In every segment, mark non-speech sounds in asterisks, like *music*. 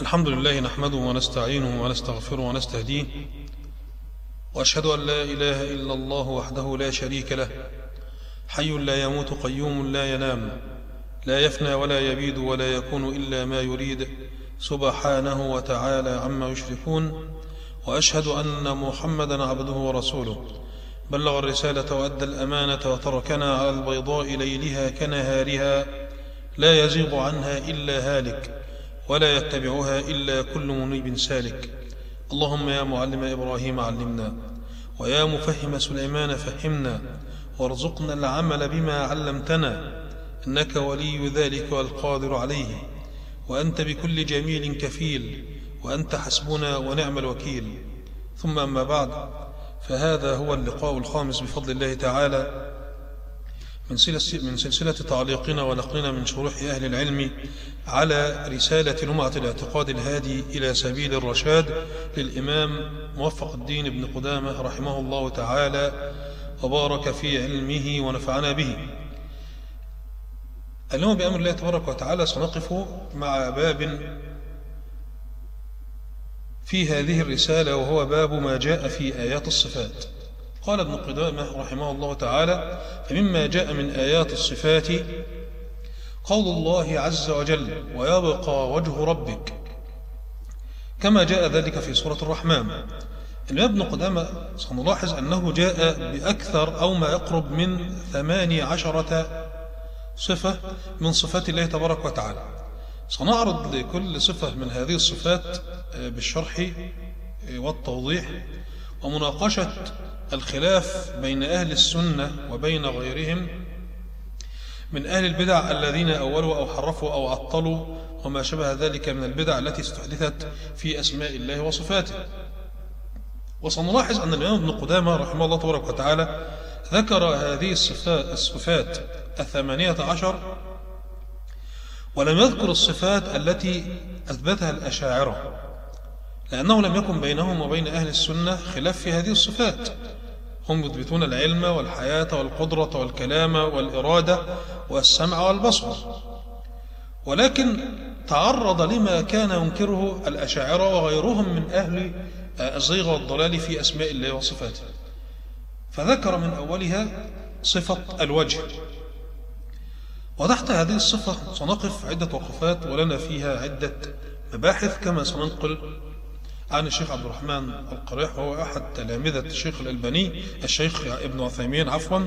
الحمد لله نحمده ونستعينه ونستغفره ونستهديه وأشهد أن لا إله إلا الله وحده لا شريك له حي لا يموت قيوم لا ينام لا يفنى ولا يبيد ولا يكون إلا ما يريد سبحانه وتعالى عما يشركون وأشهد أن محمدا عبده ورسوله. بلغ الرسالة وأدى الأمانة وتركنا على البيضاء ليلها كنهارها لا يزيغ عنها إلا هالك. ولا يتبعها إلا كل منيب سالك. اللهم يا معلم إبراهيم علمنا ويا مفهم سليمان فهمنا وارزقنا العمل بما علمتنا. إنك ولي ذلك والقادر عليه. وأنت بكل جميل كفيل وأنت حسبنا ونعم الوكيل. ثم أما بعد فهذا هو اللقاء الخامس بفضل الله تعالى. من سلسلة, من سلسلة تعليقنا ونقلنا من شروح أهل العلم على رسالة لمعة الاعتقاد الهادي إلى سبيل الرشاد للإمام موفق الدين ابن قدامة رحمه الله تعالى وبارك في علمه ونفعنا به. اليوم بأمر الله تبارك وتعالى سنقف مع باب في هذه الرسالة وهو باب ما جاء في آيات الصفات. قال ابن قدامة رحمه الله تعالى فمما جاء من آيات الصفات قول الله عز وجل ويبقى وجه ربك. كما جاء ذلك في سورة الرحمن. الإمام ابن قدامة سنلاحظ أنه جاء بأكثر أو ما يقرب من ثماني عشرة صفة من صفات الله تبارك وتعالى. سنعرض لكل صفة من هذه الصفات بالشرح والتوضيح ومناقشة الخلاف بين أهل السنة وبين غيرهم من أهل البدع الذين أولوا أو حرفوا أو عطلوا وما شبه ذلك من البدع التي استحدثت في أسماء الله وصفاته. وسنلاحظ أن الإمام ابن قدامة رحمه الله تبارك وتعالى ذكر هذه الصفات, الثمانية عشر ولم يذكر الصفات التي أثبتها الأشاعرة لأنه لم يكن بينهم وبين أهل السنة خلاف في هذه الصفات. هم يثبتون العلم والحياة والقدرة والكلام والإرادة والسمع والبصر. ولكن تعرض لما كان ينكره الأشاعرة وغيرهم من أهل الزيغ والضلال في أسماء الله وصفاته. فذكر من أولها صفة الوجه. وتحت هذه الصفة سنقف عدة وقفات ولنا فيها عدة مباحث كما سننقل عن الشيخ عبد الرحمن القريح وهو أحد تلامذة الشيخ الألباني الشيخ ابن عثيمين عفوا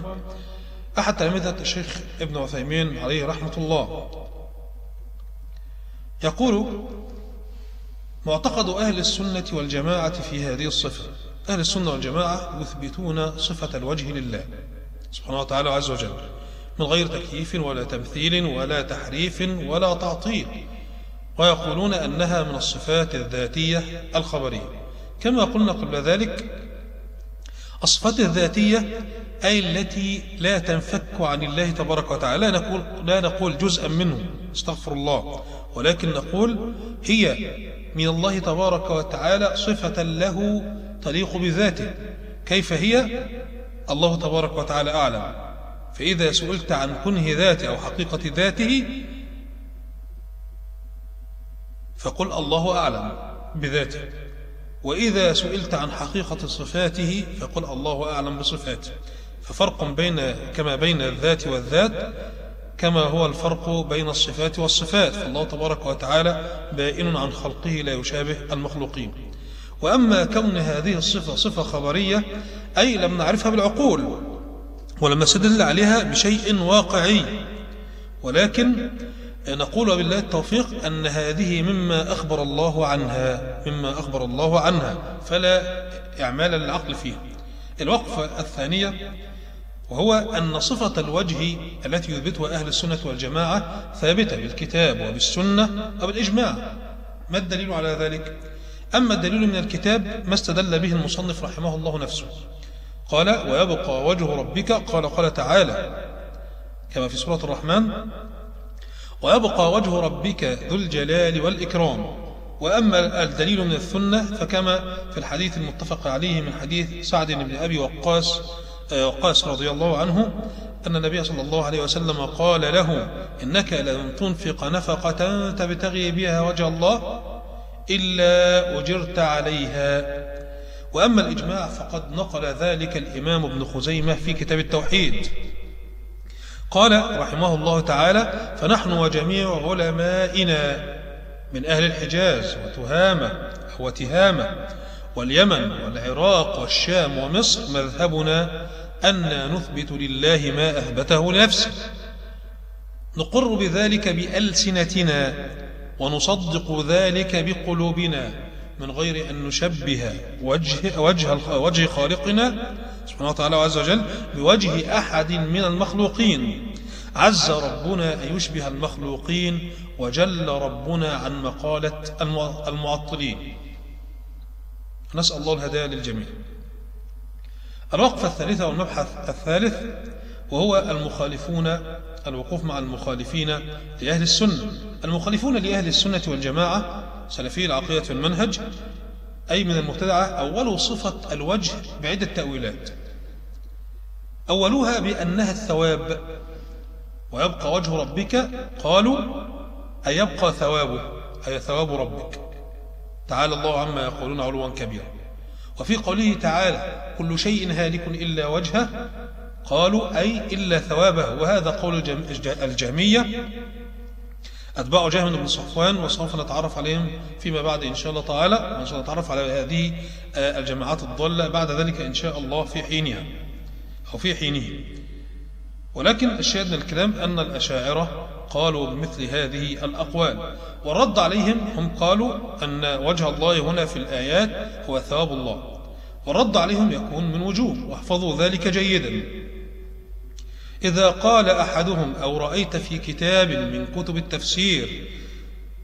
أحد تلامذة الشيخ ابن عثيمين عليه رحمة الله. يقول معتقد أهل السنة والجماعة في هذه الصفة. أهل السنة والجماعة يثبتون صفة الوجه لله سبحانه وتعالى عز وجل من غير تكييف ولا تمثيل ولا تحريف ولا تعطيل. ويقولون أنها من الصفات الذاتية الخبرية. كما قلنا قبل ذلك الصفات الذاتية أي التي لا تنفك عن الله تبارك وتعالى لا نقول, لا نقول جزءا منه استغفر الله. ولكن نقول هي من الله تبارك وتعالى صفة له تليق بذاته. كيف هي؟ الله تبارك وتعالى أعلم. فإذا سئلت عن كنه ذاته أو حقيقة ذاته فقل الله أعلم بذاته. وإذا سئلت عن حقيقة صفاته فقل الله أعلم بصفاته. ففرق بين كما بين الذات والذات كما هو الفرق بين الصفات والصفات. فالله تبارك وتعالى بائن عن خلقه لا يشابه المخلوقين. وأما كون هذه الصفة صفة خبرية أي لم نعرفها بالعقول ولم نستدل عليها بشيء واقعي. ولكن نقول بالله التوفيق أن هذه مما أخبر الله عنها مما أخبر الله عنها فلا إعمال للعقل فيها. الوقفة الثانية وهو أن صفة الوجه التي يثبتها أهل السنة والجماعة ثابتة بالكتاب وبالسنة وبالإجماع. ما الدليل على ذلك؟ أما الدليل من الكتاب ما استدل به المصنف رحمه الله نفسه. قال ويبقى وجه ربك قال قال تعالى كما في سورة الرحمن ويبقى وجه ربك ذو الجلال والإكرام. وأما الدليل من السنة فكما في الحديث المتفق عليه من حديث سعد بن أبي وقاص وقاص رضي الله عنه أن النبي صلى الله عليه وسلم قال له إنك لن تنفق نفقة تبتغي بها وجه الله إلا أجرت عليها. وأما الإجماع فقد نقل ذلك الإمام ابن خزيمة في كتاب التوحيد. قال رحمه الله تعالى فنحن وجميع علمائنا من أهل الحجاز وتهامة وتهامة واليمن والعراق والشام ومصر مذهبنا أن نثبت لله ما أثبته لنفسه. نقر بذلك بألسنتنا ونصدق ذلك بقلوبنا من غير أن نشبه وجه, وجه, وجه خالقنا سبحانه وتعالى عز وجل بوجه أحد من المخلوقين. عز ربنا أن يشبه المخلوقين وجل ربنا عن مقالة المعطلين. نسأل الله الهداية للجميع. الوقفة الثالثة والمبحث الثالث وهو المخالفون الوقوف مع المخالفين لأهل السنة. المخالفون لأهل السنة والجماعة سلفي العقيدة والمنهج أي من المبتدعة أول صفة الوجه بعدة تأويلات. أولها بأنها الثواب. ويبقى وجه ربك قالوا أي يبقى ثوابه أي ثواب ربك. تعالى الله عما يقولون علوا كبيرا. وفي قوله تعالى كل شيء هالك إلا وجهه قالوا أي إلا ثوابه. وهذا قول الجهمية. أتباع جهم بن صفوان وسوف نتعرف عليهم فيما بعد إن شاء الله تعالى. وإن شاء الله نتعرف على هذه آه، الجماعات الضالة بعد ذلك إن شاء الله في حينها أو في حينه ولكن الشاهد من الكلام أن الأشاعرة قالوا بمثل هذه الأقوال والرد عليهم هم قالوا أن وجه الله هنا في الآيات هو ثواب الله والرد عليهم يكون من وجوه واحفظوا ذلك جيدا. إذا قال أحدهم أو رأيت في كتاب من كتب التفسير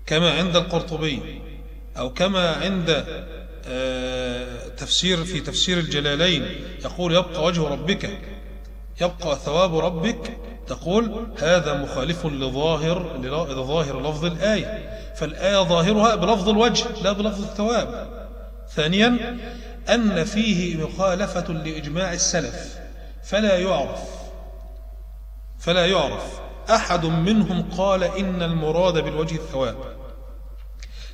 كما عند القرطبي أو كما عند آه، تفسير في تفسير الجلالين يقول يبقى وجه ربك يبقى ثواب ربك تقول هذا مخالف لظاهر لظاهر لفظ الآية فالآية ظاهرها بلفظ الوجه لا بلفظ الثواب. ثانيا أن فيه مخالفة لإجماع السلف فلا يعرف. فلا يعرف. أحد منهم قال إن المراد بالوجه الثواب.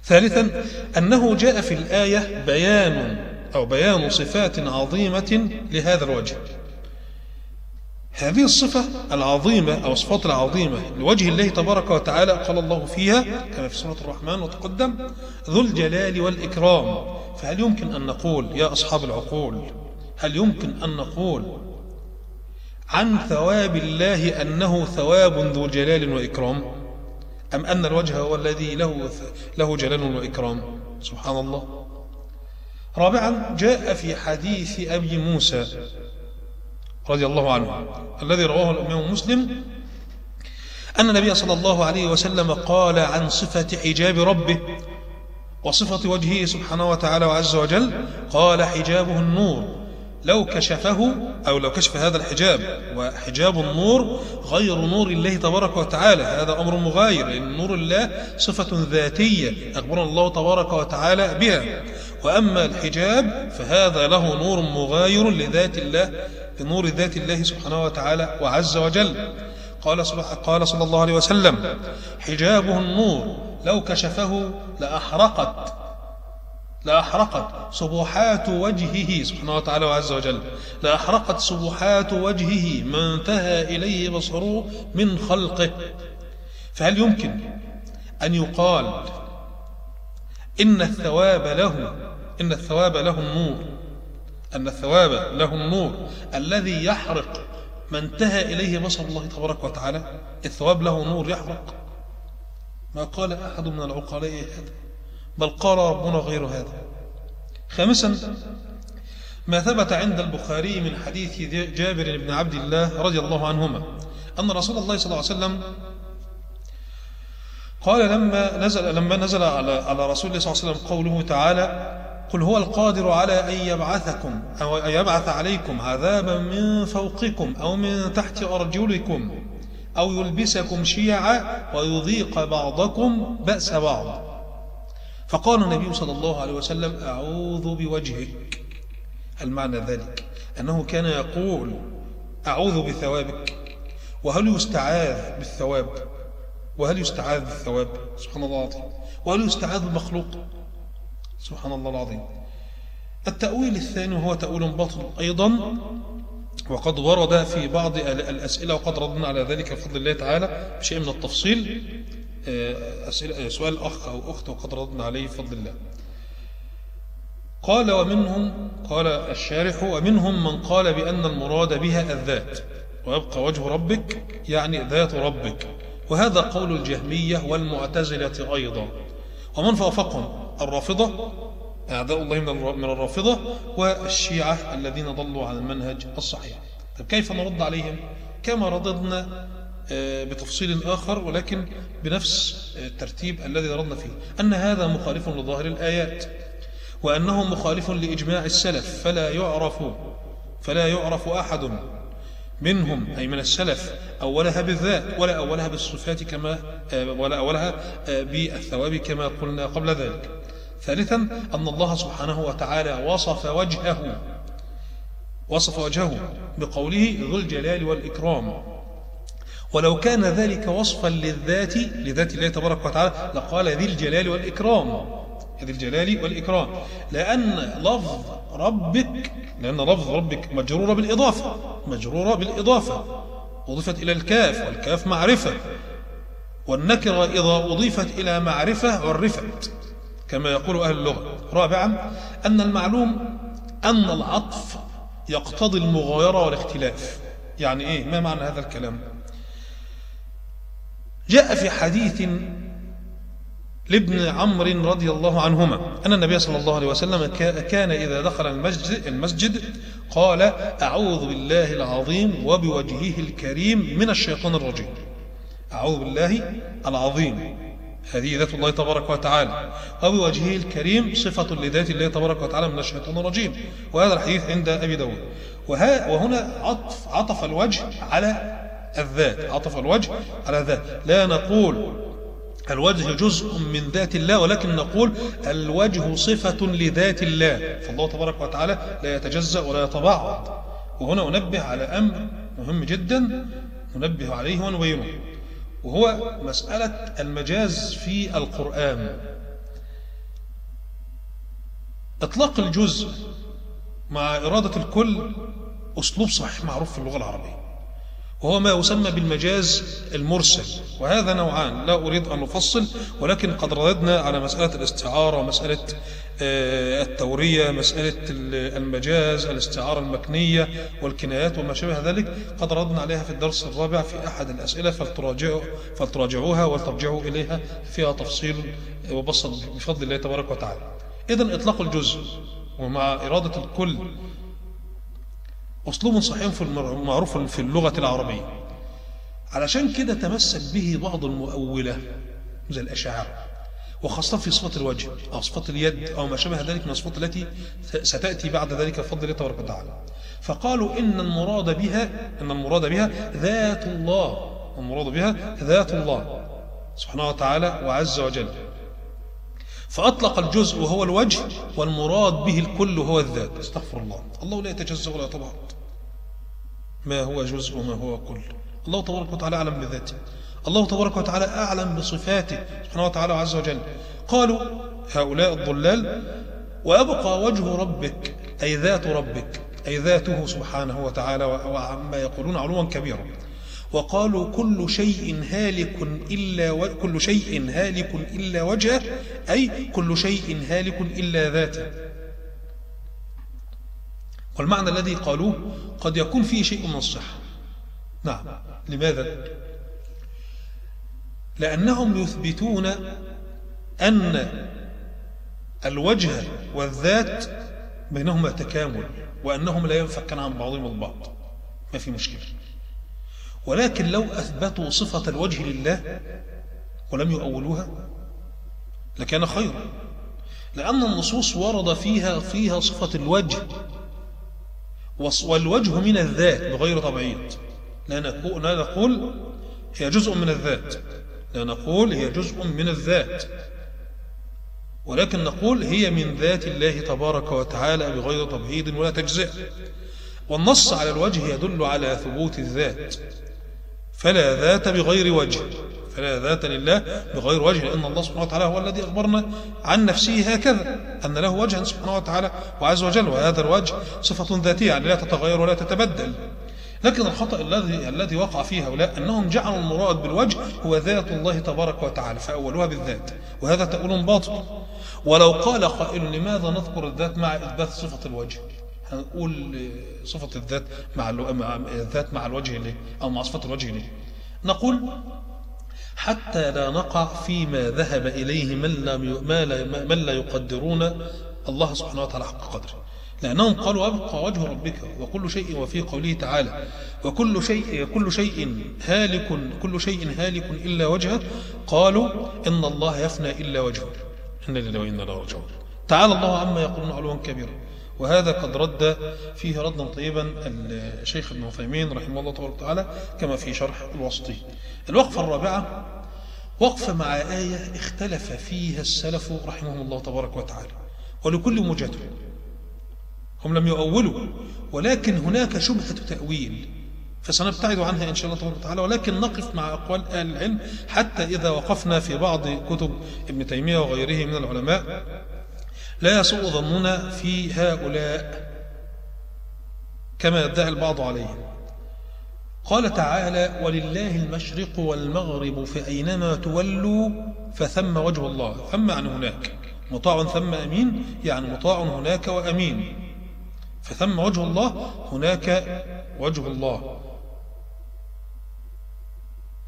ثالثا أنه جاء في الآية بيان أو بيان صفات عظيمة لهذا الوجه. هذه الصفة العظيمة أو الصفات العظيمة لوجه الله تبارك وتعالى قال الله فيها كما في سورة الرحمن وتقدم ذو الجلال والإكرام. فهل يمكن أن نقول يا أصحاب العقول؟ هل يمكن أن نقول عن ثواب الله أنه ثواب ذو جلال وإكرام. أم أن الوجه هو الذي له, له جلال وإكرام؟ سبحان الله. رابعا جاء في حديث أبي موسى رضي الله عنه الذي رواه الإمام مسلم أن النبي صلى الله عليه وسلم قال عن صفة حجاب ربه وصفة وجهه سبحانه وتعالى وعز وجل قال حجابه النور. لو كشفه أو لو كشف هذا الحجاب وحجاب النور غير نور الله تبارك وتعالى. هذا أمر مغاير لأن نور الله صفة ذاتية أخبرنا الله تبارك وتعالى بها. وأما الحجاب فهذا له نور مغاير لذات الله بنور ذات الله سبحانه وتعالى وعز وجل. قال, قال صلى الله عليه وسلم حجابه النور لو كشفه لأحرقت. لأحرقت سبحات وجهه سبحانه وتعالى وعز وجل. لأحرقت سبحات وجهه ما انتهى إليه بصره من خلقه. فهل يمكن أن يقال إن الثواب له إن الثواب له النور أن الثواب له النور الذي يحرق ما انتهى إليه بصر الله تبارك وتعالى؟ الثواب له نور يحرق. ما قال أحد من العقلاء هذا؟ بل قال ربنا غير هذا. خامسا ما ثبت عند البخاري من حديث جابر بن عبد الله رضي الله عنهما أن رسول الله صلى الله عليه وسلم قال لما نزل لما نزل على على رسول الله صلى الله عليه وسلم قوله تعالى قل هو القادر على أن يبعثكم أو أن يبعث عليكم عذابا من فوقكم أو من تحت أرجلكم أو يلبسكم شيعا ويذيق بعضكم بأس بعض. فقال النبي صلى الله عليه وسلم أعوذ بوجهك. المعنى ذلك أنه كان يقول أعوذ بثوابك. وهل يستعاذ بالثواب؟ وهل يستعاذ بالثواب؟ سبحان الله العظيم. وهل يستعاذ بالمخلوق؟ سبحان الله العظيم. التأويل الثاني هو تأويل باطل أيضا وقد ورد في بعض الأسئلة وقد ردنا على ذلك بفضل الله تعالى بشيء من التفصيل. أسئلة سؤال أخ أو أخت وقد ردنا عليه بفضل الله. قال ومنهم قال الشارح ومنهم من قال بأن المراد بها الذات. ويبقى وجه ربك يعني ذات ربك. وهذا قول الجهمية والمعتزلة أيضا. ومن فوفقهم؟ الرافضة أعداء الله من الرافضة والشيعة الذين ضلوا عن المنهج الصحيح. طيب كيف نرد عليهم؟ كما رددنا آه، بتفصيل آخر ولكن بنفس الترتيب الذي ردنا فيه أن هذا مخالف لظاهر الآيات وأنه مخالف لإجماع السلف فلا يعرف فلا يعرف أحد منهم أي من السلف أولها بالذات ولا أولها بالصفات كما آه، ولا أولها آه، بالثواب كما قلنا قبل ذلك. ثالثا أن الله سبحانه وتعالى وصف وجهه وصف وجهه بقوله ذو الجلال والإكرام. ولو كان ذلك وصفا للذات لذات الله تبارك وتعالى لقال ذي الجلال والإكرام. ذي الجلال والإكرام. لأن لفظ ربك لأن لفظ ربك مجرورة بالإضافة مجرورة بالإضافة. أضيفت إلى الكاف والكاف معرفة. والنكرة إذا أضيفت إلى معرفة عرفت. كما يقول أهل اللغة. رابعا أن المعلوم أن العطف يقتضي المغايرة والاختلاف. يعني إيه؟ ما معنى هذا الكلام؟ جاء في حديث لابن عمرو رضي الله عنهما أن النبي صلى الله عليه وسلم كان إذا دخل المسجد, المسجد قال أعوذ بالله العظيم وبوجهه الكريم من الشيطان الرجيم. أعوذ بالله العظيم. هذه ذات الله تبارك وتعالى. وبوجهه الكريم صفة لذات الله تبارك وتعالى من الشيطان الرجيم. وهذا الحديث عند أبي داود. وهنا عطف, عطف الوجه على الذات عطف الوجه على الذات. لا نقول الوجه جزء من ذات الله ولكن نقول الوجه صفة لذات الله. فالله تبارك وتعالى لا يتجزأ ولا يتبعض وهنا أنبه على أمر مهم جدا ننبه عليه ونبينه وهو مسألة المجاز في القرآن. إطلاق الجزء مع إرادة الكل أسلوب صحيح معروف في اللغة العربية. وهو ما يسمى بالمجاز المرسل. وهذا نوعان لا أريد أن نفصل ولكن قد رددنا على مسألة الاستعارة مسألة آه، التورية مسألة المجاز الاستعارة المكنية والكنايات وما شابه ذلك. قد ردنا عليها في الدرس الرابع في أحد الأسئلة فلتراجعوا فلتراجعوها وترجعوا إليها فيها تفصيل وبسط بفضل الله تبارك وتعالى. إذن إطلاق الجزء ومع إرادة الكل أسلوب صحيح في معروف في اللغة العربية. علشان كده تمسك به بعض المؤولة زي الأشاعرة وخاصة في صفة الوجه أو صفة اليد أو ما شابه ذلك من الصفات التي ستأتي بعد ذلك بفضل الله تبارك وتعالى. فقالوا إن المراد بها إن المراد بها ذات الله المراد بها ذات الله سبحانه وتعالى وعز وجل. فأطلق الجزء وهو الوجه والمراد به الكل هو الذات. استغفر الله. الله لا يتجزأ ولا يتبعض. ما هو جزء وما هو كل. الله تبارك وتعالى أعلم بذاته. الله تبارك وتعالى أعلم بصفاته سبحانه وتعالى عز وجل. قالوا هؤلاء الضلال ويبقى وجه ربك أي ذات ربك أي ذاته سبحانه وتعالى وعما يقولون علوا كبيرا. وقالوا كل شيء هالك إلا و... كل شيء هالك إلا وجهه أي كل شيء هالك إلا ذاته. والمعنى الذي قالوه قد يكون فيه شيء من الصحة نعم. لماذا؟ لأنهم يثبتون أن الوجه والذات بينهما تكامل وأنهم لا ينفكن عن بعضهم البعض. ما في مشكلة. ولكن لو أثبتوا صفة الوجه لله ولم يؤولوها لكان خيرا. لأن النصوص ورد فيها فيها صفة الوجه والوجه من الذات بغير تبعيض لا نقول, هي جزء من الذات لا نقول هي جزء من الذات. ولكن نقول هي من ذات الله تبارك وتعالى بغير تبعيض ولا تجزئ. والنص على الوجه يدل على ثبوت الذات. فلا ذات بغير وجه. فلا ذات لله بغير وجه لأن الله سبحانه وتعالى هو الذي أخبرنا عن نفسه هكذا أن له وجها سبحانه وتعالى وعز وجل وهذا الوجه صفة ذاتية يعني لا تتغير ولا تتبدل. لكن الخطأ الذي الذي وقع فيه هؤلاء أنهم جعلوا المراد بالوجه هو ذات الله تبارك وتعالى فأولوها بالذات وهذا تأويل باطل. ولو قال قائل لماذا نذكر الذات مع إثبات صفة الوجه؟ هنقول صفة الذات مع الذات مع الوجه ليه أو مع صفة الوجه ليه نقول حتى لا نقع فيما ذهب إليه من لا, من لا يقدرون الله سبحانه وتعالى حق قدره. لأنهم قالوا أبقى وجه ربك وكل شيء وفي قوله تعالى وكل شيء كل شيء هالك كل شيء هالك إلا وجهه. قالوا إن الله يفنى إلا وجهه. إن لله وإنا إليه راجعون. تعالى الله عما يقولون علوا كبيرا. وهذا قد رد فيه ردا طيبا الشيخ ابن عثيمين رحمه الله تبارك وتعالى كما في شرح الوسطي الوقفة الرابعة وقفة مع آية اختلف فيها السلف رحمهم الله تبارك وتعالى ولكل مجاته هم لم يؤولوا ولكن هناك شبهة تأويل فسنبتعد عنها إن شاء الله تبارك وتعالى ولكن نقف مع أقوال أهل العلم حتى إذا وقفنا في بعض كتب ابن تيمية وغيره من العلماء. لا يسوء ظننا في هؤلاء كما يدعي البعض عليهم. قال تعالى ولله المشرق والمغرب فأينما تولوا فثم وجه الله. ثم عن هناك. مطاع ثم أمين يعني مطاع هناك وأمين. فثم وجه الله هناك وجه الله.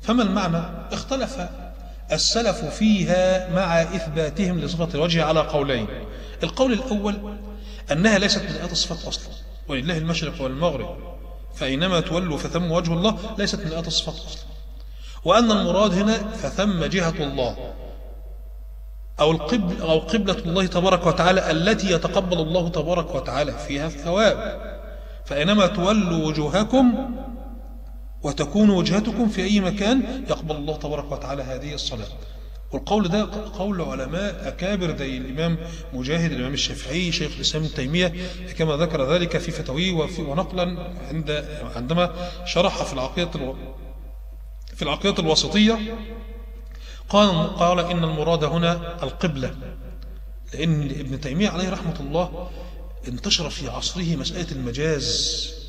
فما المعنى؟ اختلف السلف فيها مع إثباتهم لصفة الوجه على قولين. القول الأول أنها ليست من آيات الصفات أصلا ولله المشرق والمغرب فأينما تولوا فثم وجه الله ليست من آيات الصفات أصلا. وأن المراد هنا فثم جهة الله أو, القبل أو قبلة الله تبارك وتعالى التي يتقبل الله تبارك وتعالى فيها الثواب. فأينما تولوا وجوهكم وتكون وجهتكم في أي مكان يقبل الله تبارك وتعالى هذه الصلاة. والقول ده قول علماء أكابر زي الإمام مجاهد الإمام الشافعي شيخ الإسلام ابن تيمية كما ذكر ذلك في فتاويه ونقلا عند عندما شرح في العقيدة في العقيدة الوسطية قال قال إن المراد هنا القبلة لأن ابن تيمية عليه رحمة الله انتشر في عصره مسألة المجاز.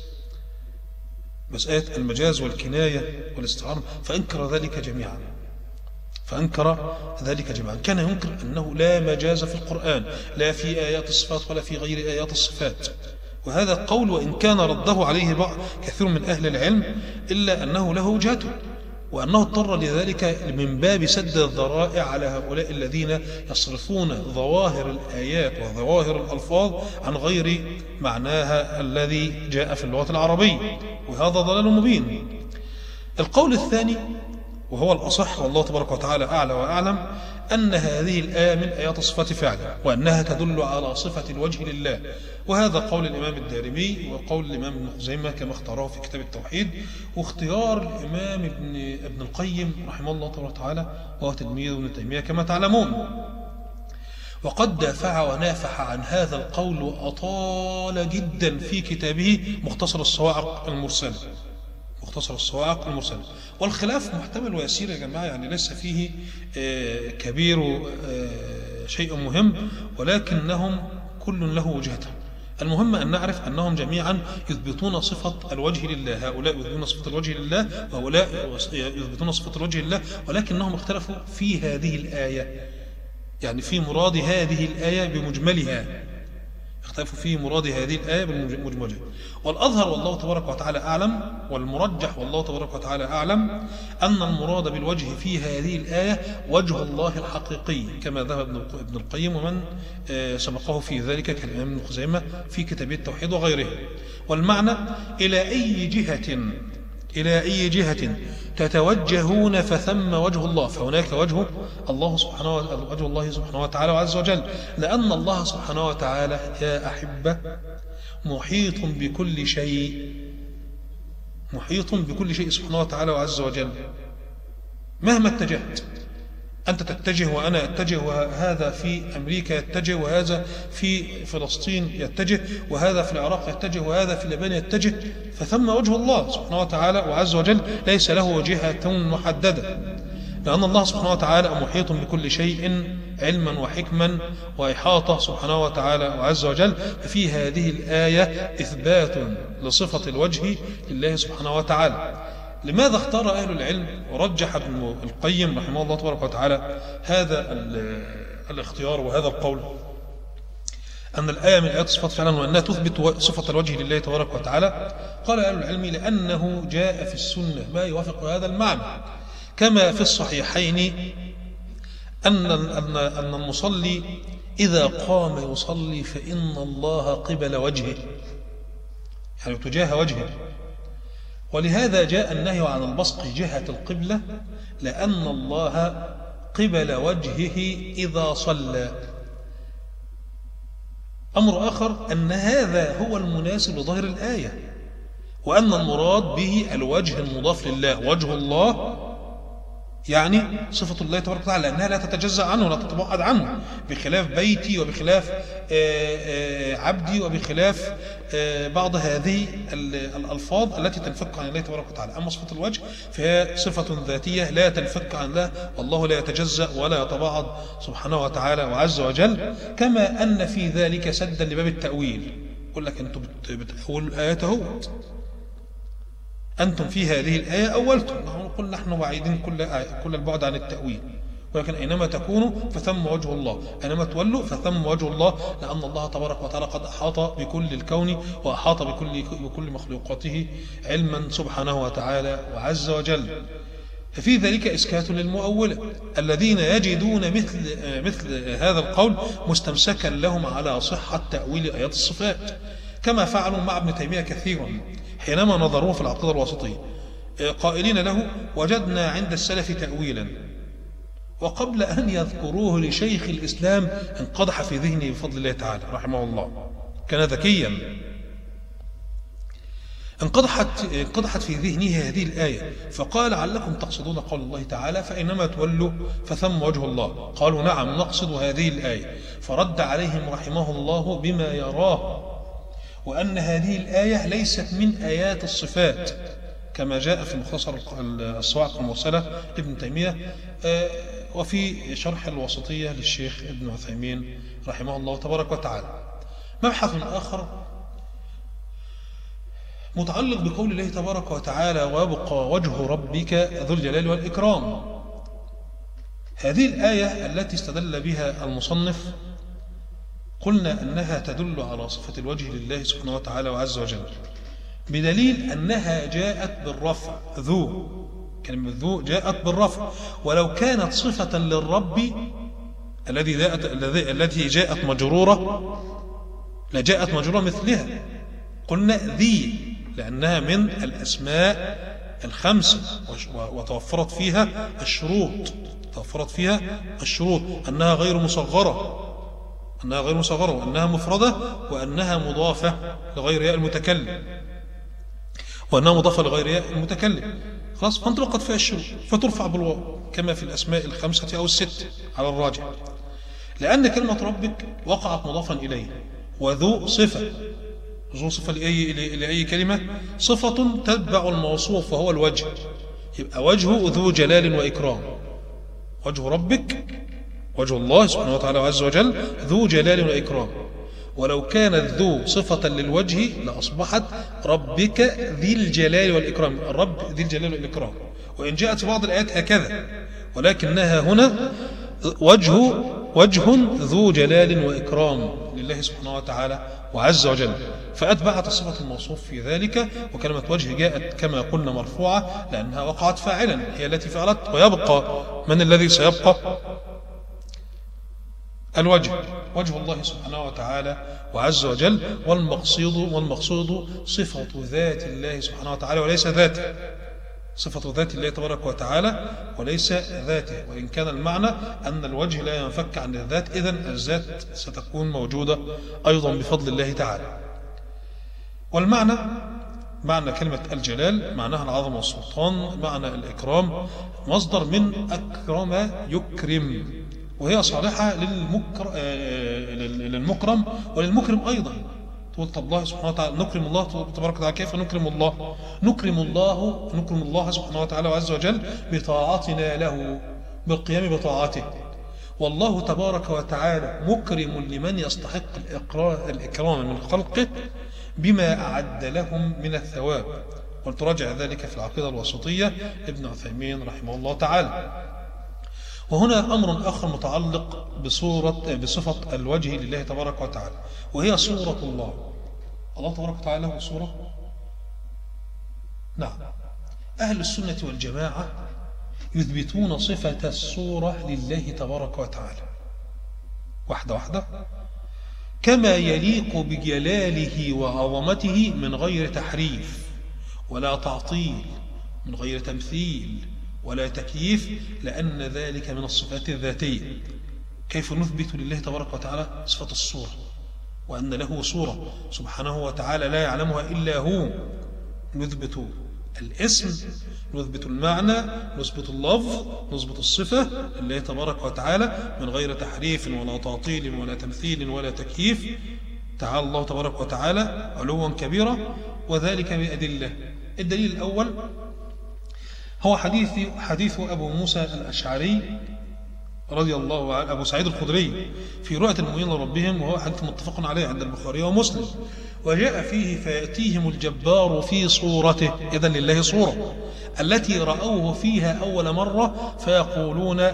مسألة المجاز والكناية والاستعارة فأنكر ذلك جميعا. فأنكر ذلك جميعا. كان ينكر أنه لا مجاز في القرآن لا في آيات الصفات ولا في غير آيات الصفات. وهذا القول وإن كان رده عليه بعض كثير من أهل العلم إلا أنه له وجهته وأنه اضطر لذلك من باب سد الذرائع على هؤلاء الذين يصرفون ظواهر الآيات وظواهر الألفاظ عن غير معناها الذي جاء في اللغة العربية وهذا ضلال مبين. القول الثاني وهو الأصح والله تبارك وتعالى أعلى وأعلم أن هذه الآية من آيات الصفات فعلا وأنها تدل على صفة الوجه لله. وهذا قول الإمام الدارمي وقول الإمام ابن خزيمة كما اختاره في كتاب التوحيد واختيار الإمام ابن, ابن القيم رحمه الله تبارك وتعالى وهو تلميذ ابن تيمية كما تعلمون. وقد دافع ونافح عن هذا القول وأطال جدا في كتابه مختصر الصواعق المرسلة. مختصر الصواعق المرسلة والخلاف محتمل ويسير يا جماعة يعني ليس فيه آه، كبير آه، شيء مهم ولكنهم كل له وجهته المهم أن نعرف أنهم جميعا يثبتون صفة الوجه لله. هؤلاء يثبتون صفة الوجه لله وهؤلاء يثبتون صفة الوجه لله ولكنهم اختلفوا في هذه الآية. يعني في مراد هذه الآية بمجملها. اختلفوا في مراد هذه الآية بالمجملة والأظهر والله تبارك وتعالى أعلم والمرجح والله تبارك وتعالى أعلم أن المراد بالوجه في هذه الآية وجه الله الحقيقي كما ذهب ابن القيم ومن آه، سبقه في ذلك كالإمام ابن خزيمة في كتاب التوحيد وغيره. والمعنى إلى أي جهة؟ إلى أي جهة تتوجهون فثم وجه الله فهناك وجه الله سبحانه وجه الله سبحانه وتعالى عز وجل. لأن الله سبحانه وتعالى يا أحبة محيط بكل شيء محيط بكل شيء سبحانه وتعالى وعز وجل. مهما اتجهت أنت تتجه وأنا أتجه وهذا في أمريكا يتجه وهذا في فلسطين يتجه وهذا في العراق يتجه وهذا في اليابان يتجه. فثم وجه الله سبحانه وتعالى وعز وجل ليس له جهة محددة لأن الله سبحانه وتعالى محيط بكل شيء علما وحكما وإحاطة سبحانه وتعالى وعز وجل. ففي هذه الآية إثبات لصفة الوجه لله سبحانه وتعالى. لماذا اختار أهل العلم؟ ورجح ابن القيم رحمه الله تبارك وتعالى هذا الاختيار وهذا القول أن الآية من آيات الصفات فعلا وأنها تثبت صفة الوجه لله تبارك وتعالى. قال أهل العلم لأنه جاء في السنة ما يوافق هذا المعنى. كما في الصحيحين أن أن أن المصلي إذا قام يصلي فإن الله قبل وجهه يعني تجاه وجهه. ولهذا جاء النهي عن البصق جهة القبلة لأن الله قبل وجهه إذا صلى. أمر آخر أن هذا هو المناسب لظاهر الآية وأن المراد به الوجه المضاف لله وجه الله يعني صفة الله تبارك وتعالى لأنها لا تتجزأ عنه ولا تتبعد عنه بخلاف بيتي وبخلاف آه، آه، عبدي وبخلاف آه، بعض هذه الألفاظ التي تنفك عن الله تبارك وتعالى. أما صفة الوجه فهي صفة ذاتية لا تنفك عن الله والله لا يتجزأ ولا يتبعض سبحانه وتعالى وعز وجل كما أن في ذلك سدا لباب التأويل. يقول لك أنتم بتأول الآيات اهوت أنتم في هذه الآية أولتم. نقول نحن بعيدين كل, آية كل البعد عن التأويل. ولكن أينما تكونوا فثم وجه الله أينما تولوا فثم وجه الله لأن الله تبارك وتعالى قد أحاط بكل الكون وأحاط بكل, بكل مخلوقاته علما سبحانه وتعالى وعز وجل. ففي ذلك إسكات للمؤولة الذين يجدون مثل, مثل هذا القول مستمسكا لهم على صحة تأويل آيات الصفات كما فعلوا مع ابن تيمية كثيرا. حينما نظروه في العقيدة الوسطية قائلين له وجدنا عند السلف تأويلا. وقبل أن يذكروه لشيخ الإسلام انقضح في ذهنه بفضل الله تعالى رحمه الله كان ذكيا. انقضحت, انقضحت في ذهنه هذه الآية فقال علكم تقصدون قول الله تعالى فإنما تولوا فثم وجه الله. قالوا نعم نقصد هذه الآية. فرد عليهم رحمه الله بما يراه. وأن هذه الآية ليست من آيات الصفات كما جاء في مختصر الصواعق المرسلة لابن تيمية آه، وفي شرح الوسطية للشيخ ابن عثيمين رحمه الله تبارك وتعالى. مبحث آخر متعلق بقول الله تبارك وتعالى ويبقى وجه ربك ذو الجلال والإكرام هذه الآية التي استدل بها المصنف قلنا أنها تدل على صفة الوجه لله سبحانه وتعالى وعز وجل. بدليل أنها جاءت بالرفع ذو. كلمة ذو جاءت بالرفع. ولو كانت صفة للرب الذي جاءت جاءت مجرورة لجاءت مجرورة مثلها. قلنا ذي لأنها من الأسماء الخمسة وتوفرت فيها الشروط. توفرت فيها الشروط أنها غير مصغرة. أنها غير مصغرة وأنها مفردة وأنها مضافة لغير ياء المتكلم. وأنها مضافة لغير ياء المتكلم. خلاص فانطلقت فيها الشروط فترفع بالواو كما في الأسماء الخمسة أو الست على الراجح. لأن كلمة ربك وقعت مضافا إليه وذو صفة. ذو صفة لأي, لأي كلمة؟ صفة تتبع الموصوف وهو الوجه. يبقى وجهه ذو جلال وإكرام. وجه ربك وجه الله سبحانه وتعالى عز وجل ذو جلال وإكرام. ولو كانت ذو صفة للوجه لأصبحت ربك ذي الجلال والإكرام. الرب ذي الجلال والإكرام. وإن جاءت في بعض الآيات هكذا. ولكنها هنا وجه وجه ذو جلال وإكرام لله سبحانه وتعالى وعز وجل. فأتبعت الصفة الموصوف في ذلك وكلمة وجه جاءت كما قلنا مرفوعة لأنها وقعت فاعلا. هي التي فعلت ويبقى. من الذي سيبقى؟ الوجه وجه الله سبحانه وتعالى وعز وجل والمقصود والمقصود صفة ذات الله سبحانه وتعالى وليس ذاته. صفة ذات الله تبارك وتعالى وليس ذاته. وإن كان المعنى أن الوجه لا ينفك عن الذات إذن الذات ستكون موجودة أيضا بفضل الله تعالى. والمعنى معنى كلمة الجلال معناها العظم والسلطان معنى الإكرام مصدر من أكرم يكرم. وهي صالحة للمكر... آه، للمكرم وللمكرم أيضا. تقول طب الله سبحانه وتعالى نكرم الله تبارك وتعالى كيف نكرم الله؟ نكرم الله نكرم الله سبحانه وتعالى وعز وجل بطاعتنا له بالقيام بطاعته. والله تبارك وتعالى مكرم لمن يستحق الإكرام من خلقه بما أعد لهم من الثواب. ولتراجع ذلك في العقيدة الوسطية ابن عثيمين رحمه الله تعالى. وهنا أمر آخر متعلق بصورة بصفة الوجه لله تبارك وتعالى وهي صورة الله. الله تبارك وتعالى له صورة؟ نعم. أهل السنة والجماعة يثبتون صفة الصورة لله تبارك وتعالى. واحدة واحدة. كما يليق بجلاله وعظمته من غير تحريف ولا تعطيل من غير تمثيل ولا تكييف لأن ذلك من الصفات الذاتية. كيف نثبت لله تبارك وتعالى صفة الصورة؟ وأن له صورة. سبحانه وتعالى لا يعلمها إلا هو. نثبت الاسم نثبت المعنى نثبت اللفظ نثبت الصفة. لله تبارك وتعالى من غير تحريف ولا تعطيل ولا تمثيل ولا تكييف. تعالى الله تبارك وتعالى علوا كبيرا وذلك بأدلة. الدليل الأول هو حديث حديث أبو موسى الأشعري رضي الله عنه أبو سعيد الخدري في رؤية المؤمنين ربهم وهو حديث متفق عليه عند البخاري ومسلم. وجاء فيه فيأتيهم الجبار في صورته إذا لله صورة التي رأوه فيها أول مرة فيقولون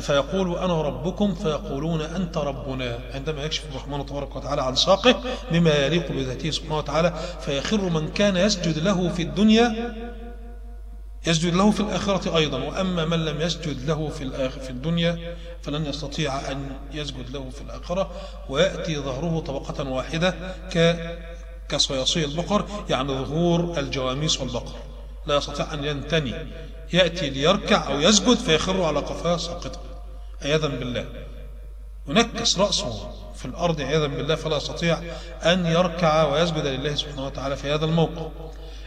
فيقول أنا ربكم فيقولون أنت ربنا. عندما يكشف الرحمن تبارك وتعالى عن ساقه بما يليق بذاته سبحانه وتعالى فيخر من كان يسجد له في الدنيا يسجد له في الآخرة أيضا وأما من لم يسجد له في, في الدنيا فلن يستطيع أن يسجد له في الآخرة ويأتي ظهره طبقة واحدة كصياصي البقر يعني ظهور الجواميس والبقر. لا يستطيع أن ينتني يأتي ليركع أو يسجد فيخر على قفاه ساقطا. عياذا بالله. ينكس رأسه في الأرض عياذا بالله فلا يستطيع أن يركع ويسجد لله سبحانه وتعالى في هذا الموقع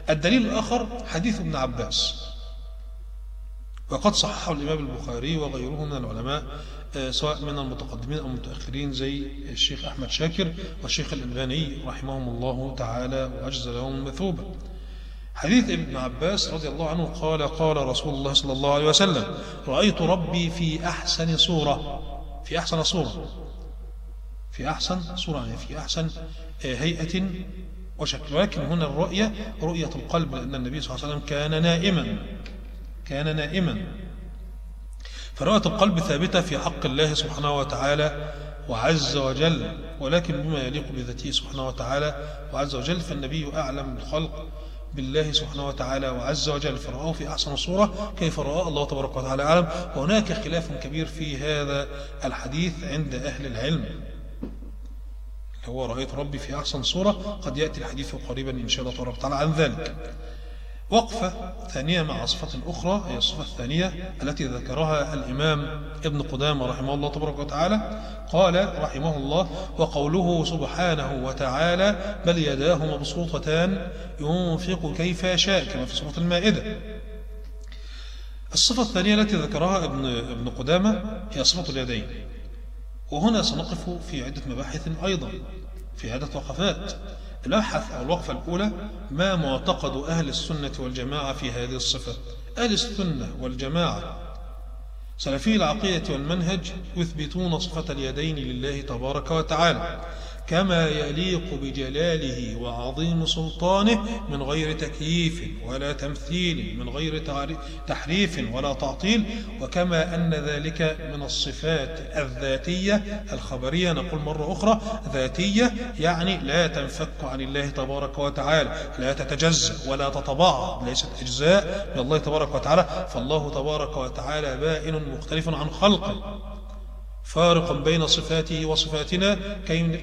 الدليل الآخر حديث ابن عباس. وقد صححه الإمام البخاري وغيره من العلماء آه، سواء من المتقدمين أو المتأخرين زي الشيخ أحمد شاكر والشيخ الألباني رحمهم الله تعالى وأجزى لهم مثوبة حديث ابن عباس رضي الله عنه قال قال رسول الله صلى الله عليه وسلم رأيت ربي في أحسن صورة. في أحسن صورة. في أحسن صورة يعني في أحسن آه، هيئة وشكل. ولكن هنا الرؤية رؤية القلب لأن النبي صلى الله عليه وسلم كان نائما. كان نائما. فرؤية القلب ثابتة في حق الله سبحانه وتعالى وعز وجل ولكن بما يليق بذاته سبحانه وتعالى وعز وجل فالنبي أعلم بالخلق بالله سبحانه وتعالى وعز وجل. فرآه في أحسن صورة كيف رآه الله تبارك وتعالى أعلم. وهناك خلاف كبير في هذا الحديث عند أهل العلم. هو رأيت ربي في أحسن صورة قد يأتي الحديث قريبا إن شاء الله تبارك وتعالى عن ذلك. وقفة ثانية مع صفة أخرى هي الصفة الثانية التي ذكرها الإمام ابن قدامة رحمه الله تبارك وتعالى. قال رحمه الله وقوله سبحانه وتعالى بل يداه مبسوطتان ينفق كيف يشاء كما في سورة المائدة. الصفة الثانية التي ذكرها ابن, ابن قدامة هي صفة اليدين. وهنا سنقف في عدة مباحث أيضا. في عدة وقفات. المبحث أو الوقفة الأولى ما معتقد أهل السنة والجماعة في هذه الصفة؟ أهل السنة والجماعة. سلفي العقيدة والمنهج يثبتون صفة اليدين لله تبارك وتعالى. كما يليق بجلاله وعظيم سلطانه من غير تكييف ولا تمثيل من غير تحريف ولا تعطيل وكما أن ذلك من الصفات الذاتية الخبرية. نقول مرة أخرى ذاتية يعني لا تنفك عن الله تبارك وتعالى لا تتجزأ ولا تتبعض ليست أجزاء من الله تبارك وتعالى. فالله تبارك وتعالى بائن مختلف عن خلقه. فارقا بين صفاته وصفاتنا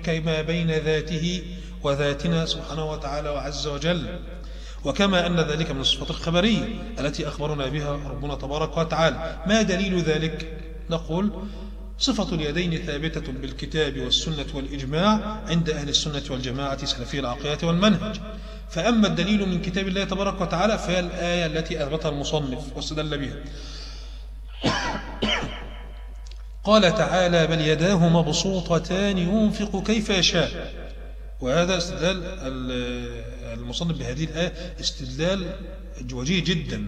كما بين ذاته وذاتنا سبحانه وتعالى وعز وجل. وكما أن ذلك من الصفات الخبرية التي أخبرنا بها ربنا تبارك وتعالى. ما دليل ذلك؟ نقول صفة اليدين ثابتة بالكتاب والسنة والإجماع عند أهل السنة والجماعة سلفي العقيدة والمنهج. فأما الدليل من كتاب الله تبارك وتعالى فهي الآية التي أثبتها المصنف واستدل بها. قال تعالى بل يداه مبسوطتان ينفق كيف يشاء. وهذا استدلال المصنف بهذه الآية استدلال وجيه جدا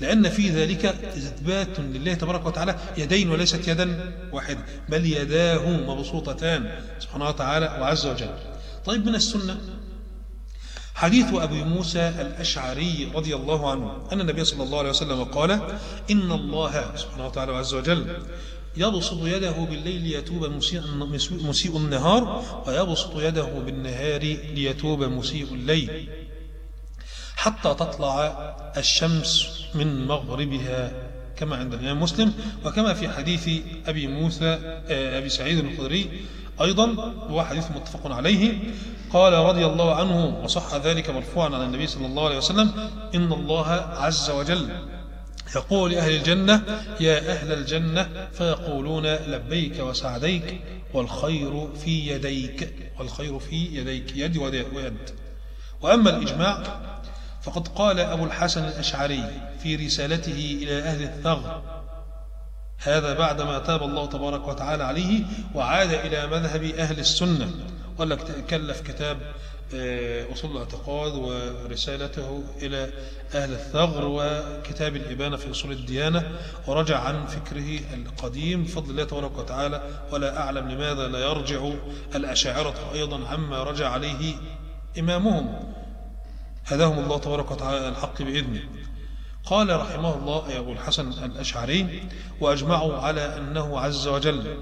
لأن في ذلك إثبات لله تبارك وتعالى يدين وليست يدا واحدة بل يداه مبسوطتان سبحانه وتعالى وعز وجل. طيب من السنة؟ حديث أبي موسى الأشعري رضي الله عنه أن النبي صلى الله عليه وسلم قال إن الله سبحانه وتعالى عز وجل يبسط يده بالليل مسيء, مسيء النهار ويبسط يده بالنهار ليتوب مسيء الليل. حتى تطلع الشمس من مغربها كما عند الإمام مسلم وكما في حديث أبي موسى آه، أبي سعيد الخدري أيضا هو حديث متفق عليه. قال رضي الله عنه وصح ذلك مرفوعا عن النبي صلى الله عليه وسلم إن الله عز وجل يقول لأهل الجنة يا أهل الجنة فيقولون لبيك وسعديك والخير في يديك والخير في يديك يد ويد وأما الإجماع فقد قال أبو الحسن الأشعري في رسالته إلى أهل الثغر هذا بعدما تاب الله تبارك وتعالى عليه وعاد إلى مذهب أهل السنة لك كلف كتاب أصول الاعتقاد ورسالته إلى أهل الثغر وكتاب الإبانة في أصول الديانة ورجع عن فكره القديم. بفضل الله تبارك وتعالى ولا أعلم لماذا لا يرجع الأشاعرة أيضا عما رجع عليه إمامهم. هداهم الله تبارك وتعالى الحق بإذنه. قال رحمه الله أي أبو الحسن الأشعري وأجمعوا على أنه عز وجل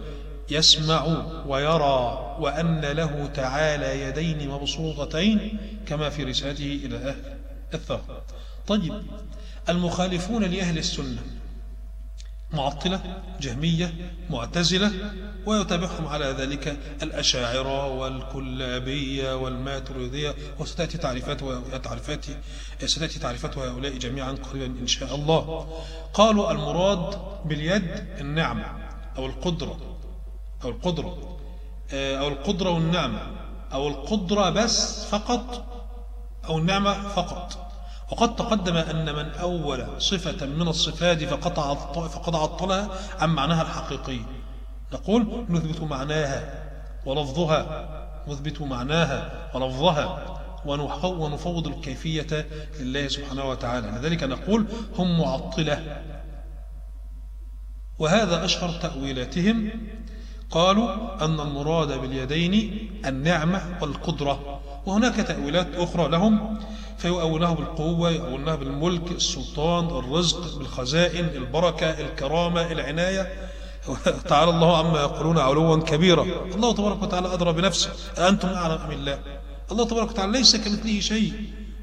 يسمع ويرى وأن له تعالى يدين مبسوطتين كما في رسالته إلى أهل الثغر طيب المخالفون لأهل السنة معطلة جهمية معتزلة ويتابعهم على ذلك الأشاعرة والكلابية والماتريدية وستأتي تعريفات تعريفات ستأتي تعريفات هؤلاء جميعا قريبا إن شاء الله. قالوا المراد باليد النعمة أو القدرة. أو القدرة. أو القدرة والنعمة. أو القدرة بس فقط أو النعمة فقط. وقد تقدم أن من أول صفة من الصفات فقطع فقد عطلها عن معناها الحقيقي. نقول نثبت معناها ولفظها. نثبت معناها ولفظها. ونفوض الكيفية لله سبحانه وتعالى. لذلك نقول هم معطلة. وهذا أشهر تأويلاتهم. قالوا أن المراد باليدين النعمة والقدرة وهناك تأويلات أخرى لهم فيؤولها بالقوة يؤولها بالملك السلطان الرزق بالخزائن البركة الكرامة العناية. *laughs* تعالى الله عما يقولون علوا كبيرا. الله تبارك وتعالى أدرى بنفسه أنتم أعلم أم الله؟ الله تبارك وتعالى ليس كمثله شيء.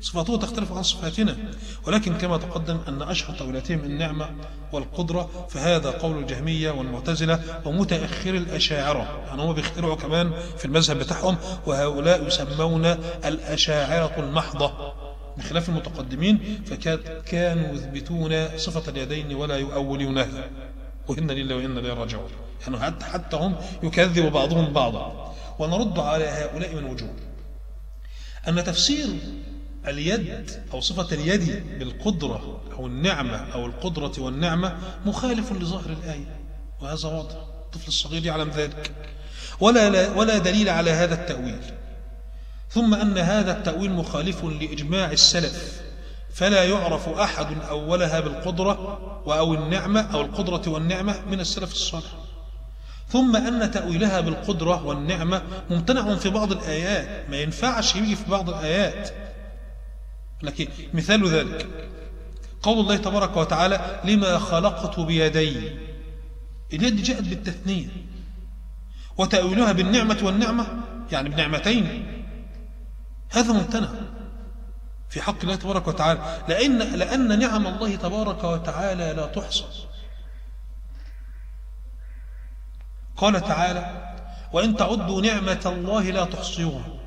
صفاته تختلف عن صفاتنا. ولكن كما تقدم أن أشهر تولاتهم النعمة والقدرة فهذا قول الجهمية والمعتزلة ومتأخر الأشاعرة. يعني هم بيخترعوا كمان في المذهب بتاعهم وهؤلاء يسمون الأشاعرة المحضة. بخلاف المتقدمين فكانوا يثبتون صفة اليدين ولا يؤولونها. وإن لله وإن إليه راجعون. يعني حتى هم يكذب بعضهم بعضا. ونرد على هؤلاء من وجوه أن تفسير اليد أو صفة اليد بالقدرة أو النعمة أو القدرة والنعمة مخالف لظاهر الآية وهذا واضح الطفل الصغير يعلم ذلك. ولا, ولا دليل على هذا التأويل. ثم أن هذا التأويل مخالف لإجماع السلف فلا يعرف أحد أولها بالقدرة أو النعمة أو القدرة والنعمة من السلف الصالح. ثم أن تأويلها بالقدرة والنعمة ممتنع في بعض الآيات ما ينفعش يجي في بعض الآيات. لكن مثال ذلك. قول الله تبارك وتعالى لما خلقت بيدي. اليد جاءت بالتثنية. وتأويلها بالنعمة والنعمة يعني بنعمتين. هذا ممتنع. في حق الله تبارك وتعالى لأن, لأن نعم الله تبارك وتعالى لا تحصى. قال تعالى وإن تعدوا نعمة الله لا تحصيوها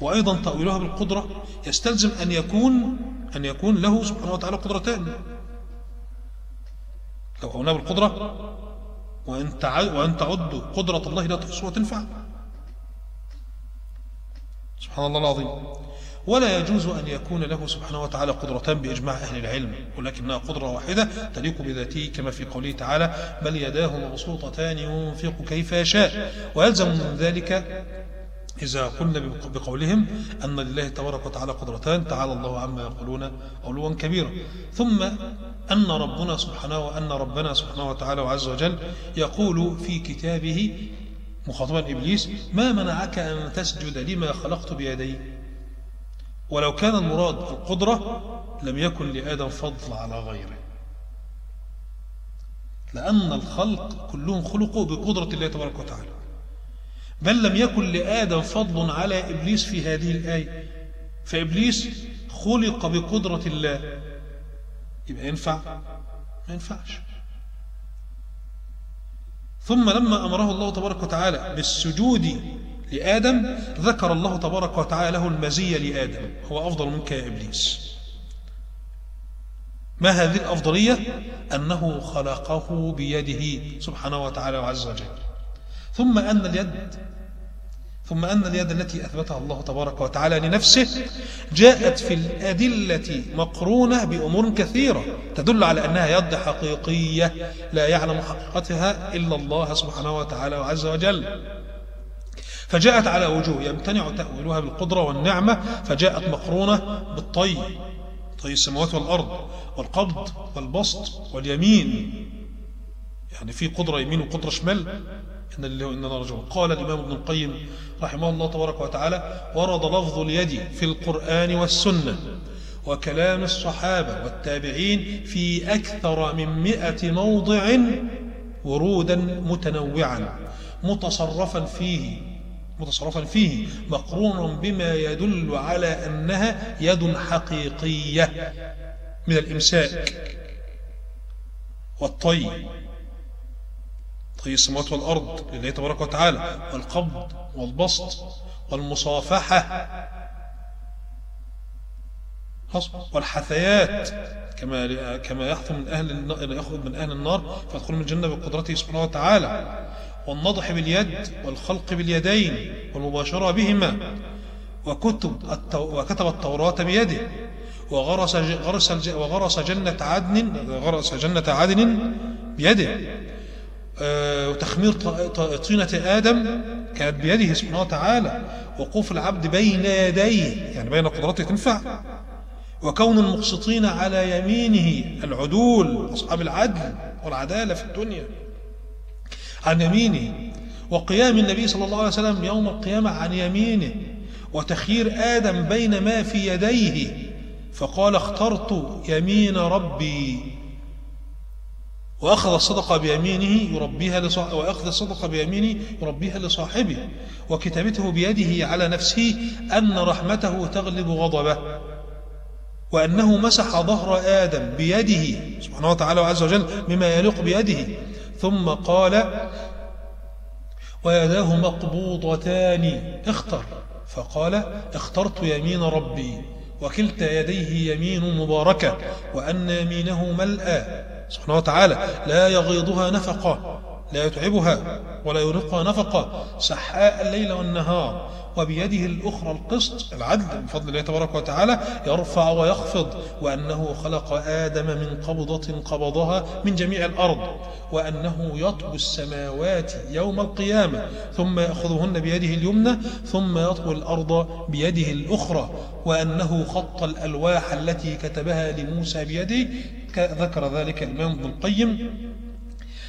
وأيضا تأويلها بالقدرة يستلزم أن يكون أن يكون له سبحانه وتعالى قدرتان. لو أولناه بالقدرة وأن وأن تعدوا قدرة الله لا تحصوها تنفع سبحان الله العظيم. ولا يجوز أن يكون له سبحانه وتعالى قدرتان بإجماع أهل العلم ولكنها قدرة واحدة تليق بذاته كما في قوله تعالى بل يداه مبسوطتان ينفق كيف يشاء ويلزم من ذلك إذا قلنا بقولهم أن لله تبارك وتعالى قدرتان تعالى الله عما يقولون علوا كبيرا. ثم أن ربنا سبحانه وأن ربنا سبحانه وتعالى وعز وجل يقول في كتابه مخاطبا إبليس ما منعك أن تسجد لما خلقت بيدي؟ ولو كان المراد القدرة لم يكن لآدم فضل على غيره. لأن الخلق كلهم خلقوا بقدرة الله تبارك وتعالى. بل لم يكن لآدم فضل على إبليس في هذه الآية. فإبليس خلق بقدرة الله. يبقى ينفع؟ ما ينفعش. ثم لما أمره الله تبارك وتعالى بالسجود لآدم ذكر الله تبارك وتعالى له المزية لآدم. هو أفضل منك يا إبليس. ما هذه الأفضلية؟ أنه خلقه بيده سبحانه وتعالى وعز وجل. ثم أن اليد ثم أن اليد التي أثبتها الله تبارك وتعالى لنفسه جاءت في الأدلة مقرونة بأمور كثيرة تدل على أنها يد حقيقية لا يعلم حقيقتها إلا الله سبحانه وتعالى وعز وجل. فجاءت على وجوه يمتنع تأويلها بالقدرة والنعمة فجاءت مقرونة بالطي طي السماوات والأرض والقبض والبسط واليمين. يعني في قدرة يمين وقدرة شمال. إن اللي هو إننا رجل قال الإمام ابن القيم رحمه الله تبارك وتعالى ورد لفظ اليد في القرآن والسنة وكلام الصحابة والتابعين في أكثر من مئة موضع ورودا متنوعا متصرفا فيه متصرفا فيه مقرونا بما يدل على أنها يد حقيقية من الإمساك والطي. طي السماوات والأرض لله تبارك وتعالى والقبض والبسط والمصافحة والحثيات كما كما يحث من النار يأخذ من أهل النار فيدخل من الجنة بقدرته سبحانه وتعالى. والنضح باليد والخلق باليدين والمباشرة بهما. وكتب التو وكتب التوراة بيده. وغرس غرس وغرس جنة عدن غرس جنة عدن بيده. وتخمير طينة آدم كانت بيده سبحانه وتعالى وقوف العبد بين يديه يعني بين قدراته تنفع. وكون المقسطين على يمينه العدول أصحاب العدل والعدالة في الدنيا. عن يمينه وقيام النبي صلى الله عليه وسلم يوم القيامة عن يمينه وتخيير آدم بين ما في يديه. فقال اخترت يمين ربي. وأخذ الصدقة بيمينه يربيها لصاحبه وأخذ الصدقة بيمينه يربيها لصاحبه وكتابته بيده على نفسه أن رحمته تغلب غضبه وأنه مسح ظهر آدم بيده سبحانه وتعالى وعز وجل مما يليق بيده. ثم قال ويداه مقبوضتان اختر. فقال اخترت يمين ربي وكلتا يديه يمين مباركة وأن يمينه ملأى. سبحانه وتعالى لا يغيضها نفقة لا يتعبها ولا يرقها نفقة سحاء الليل والنهار وبيده الأخرى القسط العدل من فضل الله تبارك وتعالى يرفع ويخفض وأنه خلق آدم من قبضة قبضها من جميع الأرض وأنه يطوي السماوات يوم القيامة ثم يأخذهن بيده اليمنى ثم يطوي الأرض بيده الأخرى وأنه خط الألواح التي كتبها لموسى بيده ذكر ذلك الإمام ابن القيم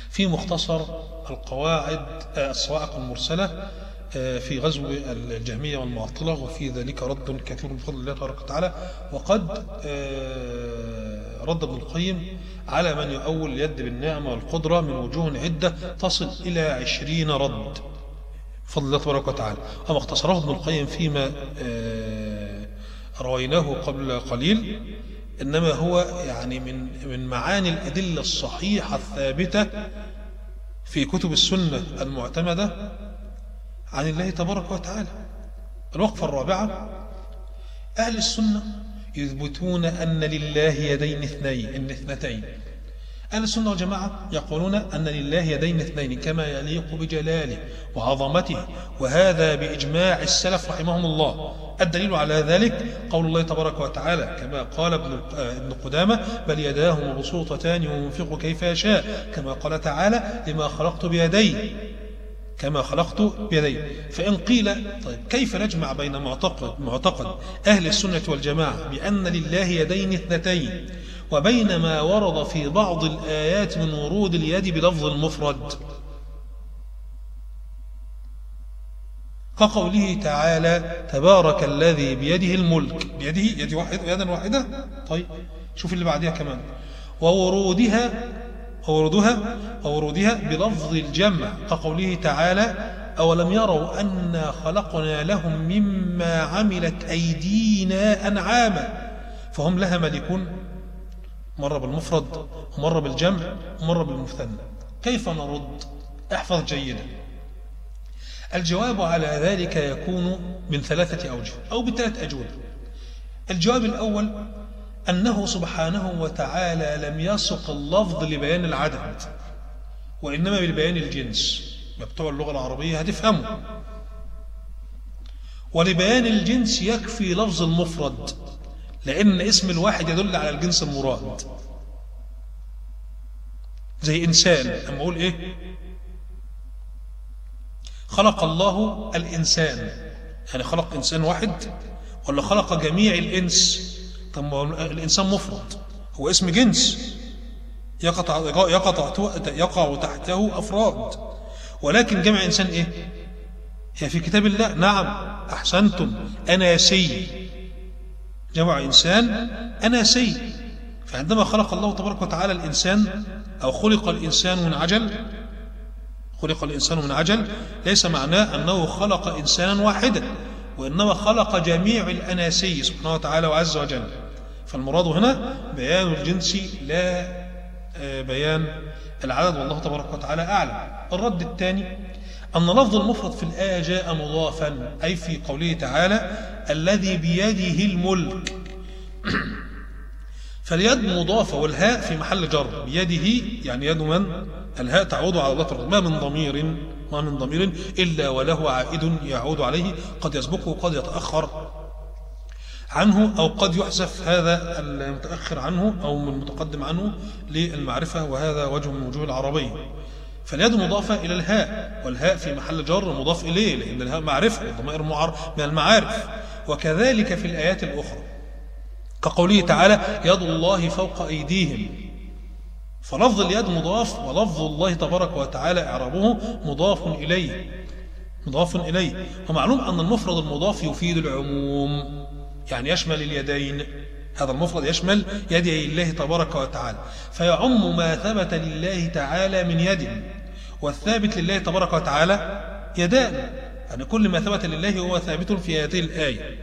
في مختصر القواعد آه، الصواعق المرسلة آه، في غزو الجهمية والمعطلة وفي ذلك رد كثير بفضل الله تبارك وتعالى. وقد آه، رد ابن القيم على من يؤول اليد بالنعمة والقدرة من وجوه عدة تصل إلى عشرين رد بفضل الله تبارك وتعالى. أما اختصره ابن القيم فيما رويناه قبل قليل إنما هو يعني من من معاني الأدلة الصحيحة الثابتة في كتب السنة المعتمدة عن الله تبارك وتعالى. الوقفة الرابعة أهل السنة يثبتون أن لله يدين اثنين اثنتين أهل السنة والجماعة يقولون أن لله يدين اثنين كما يليق بجلاله وعظمته وهذا بإجماع السلف رحمهم الله. الدليل على ذلك قول الله تبارك وتعالى كما قال ابن قدامة بل يداه مبسوطتان وينفق كيف يشاء كما قال تعالى لما خلقت بيدي كما خلقت بيدي. فإن قيل طيب كيف نجمع بين معتقد, معتقد أهل السنة والجماعة بأن لله يدين اثنتين؟ وبين ما ورد في بعض الآيات من ورود اليد بلفظ المفرد. كقوله تعالى تبارك الذي بيده الملك. بيده؟ يد واحد يدا واحدة؟ طيب شوف اللي بعدها كمان. وورودها وورودها وورودها بلفظ الجمع. كقوله تعالى أولم يروا أنا خلقنا لهم مما عملت أيدينا أنعاما فهم لها ملكون. مرة بالمفرد ومرة بالجمع ومرة بالمثنى كيف نرد؟ احفظ جيدا. الجواب على ذلك يكون من ثلاثة أوجه أو بثلاث أجوبة. الجواب الأول أنه سبحانه وتعالى لم يسق اللفظ لبيان العدد وإنما لبيان الجنس. بتوع اللغة العربية هتفهموا ولبيان الجنس يكفي لفظ المفرد. لأن اسم الواحد يدل على الجنس المراد. زي إنسان أما أقول إيه؟ خلق الله الإنسان. يعني خلق إنسان واحد ولا خلق جميع الإنس؟ طب الإنسان مفرد. هو اسم جنس. يقطع, يقطع, يقع تحته أفراد. ولكن جمع إنسان إيه؟ هي في كتاب الله. نعم أحسنتم. أناسي جمع إنسان أناسي فعندما خلق الله تبارك وتعالى الإنسان أو خلق الإنسان من عجل خلق الإنسان من عجل ليس معناه أنه خلق إنسانا واحدا وإنما خلق جميع الأناسي سبحانه وتعالى وعز وجل. فالمراد هنا بيان الجنس لا آه، بيان العدد والله تبارك وتعالى أعلم. الرد الثاني أن لفظ المفرد في الآية جاء مضافا أي في قوله تعالى الذي بيده الملك. *clears throat* فاليد مضافة والهاء في محل جر. بيده يعني يد من؟ الهاء تعود على الله ما من ضمير؟ ما من ضمير إلا وله عائد يعود عليه. قد يسبقه وقد يتأخر عنه أو قد يحذف هذا المتأخر عنه أو المتقدم عنه للمعرفة وهذا وجه من وجوه العربية. فاليد مضافة إلى الهاء والهاء في محل جر مضاف إليه لأن الهاء معرفة والضمائر من المعارف. وكذلك في الآيات الأخرى. كقوله تعالى يد الله فوق أيديهم. فلفظ اليد مضاف ولفظ الله تبارك وتعالى إعرابه مضاف إليه مضاف إليه. ومعلوم أن المفرد المضاف يفيد العموم يعني يشمل اليدين. هذا المفرد يشمل يدي الله تبارك وتعالى. فيعم ما ثبت لله تعالى من يد. والثابت لله تبارك وتعالى يدان. يعني كل ما ثبت لله هو ثابت في هذه الآية.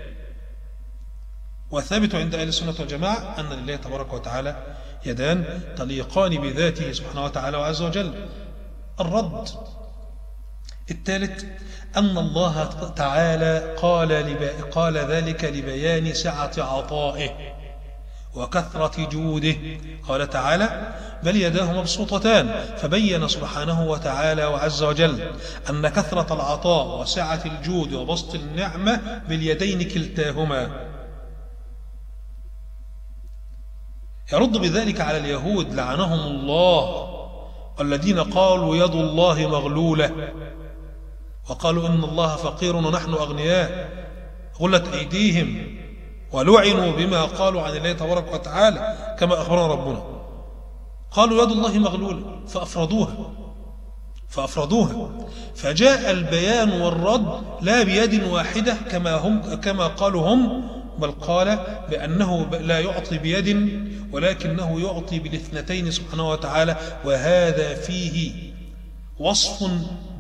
والثابت عند أهل السنة والجماعة أن لله تبارك وتعالى يدان تليقان بذاته سبحانه وتعالى وعز وجل. الرد الثالث أن الله تعالى قال, قال ذلك لبيان سعة عطائه. وكثرة جوده. قال تعالى بل يداه مبسوطتان. فبين سبحانه وتعالى وعز وجل أن كثرة العطاء وسعة الجود وبسط النعمة باليدين كلتاهما. يرد بذلك على اليهود لعنهم الله الذين قالوا يد الله مغلولة. وقالوا إن الله فقير ونحن أغنياء. غلت أيديهم. ولعنوا بما قالوا عن الله تبارك وتعالى كما أخبرنا ربنا. قالوا يد الله مغلولة فأفردوها فأفردوها فجاء البيان والرد لا بيد واحدة كما, هم كما قالوا هم بل قال بأنه لا يعطي بيد ولكنه يعطي بالاثنتين سبحانه وتعالى وهذا فيه وصف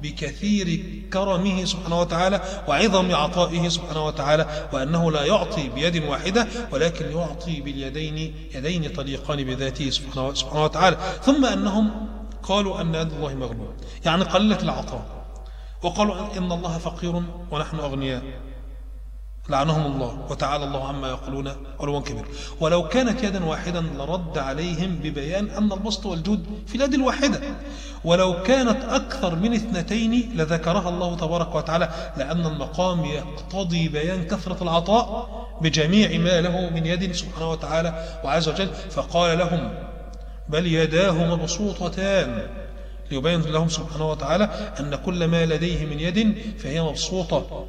بكثير كرمه سبحانه وتعالى وعظم عطائه سبحانه وتعالى وأنه لا يعطي بيد واحدة ولكن يعطي باليدين يدين طليقان بذاته سبحانه وتعالى. ثم أنهم قالوا أن يد الله مغلوب. يعني قلت العطاء. وقالوا إن الله فقير ونحن أغنياء. لعنهم الله وتعالى الله عما يقولون علوا كبير. ولو كانت يدا واحدا لرد عليهم ببيان أن البسط والجود في اليد الواحدة. ولو كانت أكثر من اثنتين لذكرها الله تبارك وتعالى لأن المقام يقتضي بيان كثرة العطاء بجميع ما له من يد سبحانه وتعالى وعز وجل. فقال لهم بل يداه مبسوطتان. ليبين لهم سبحانه وتعالى أن كل ما لديه من يد فهي مبسوطة.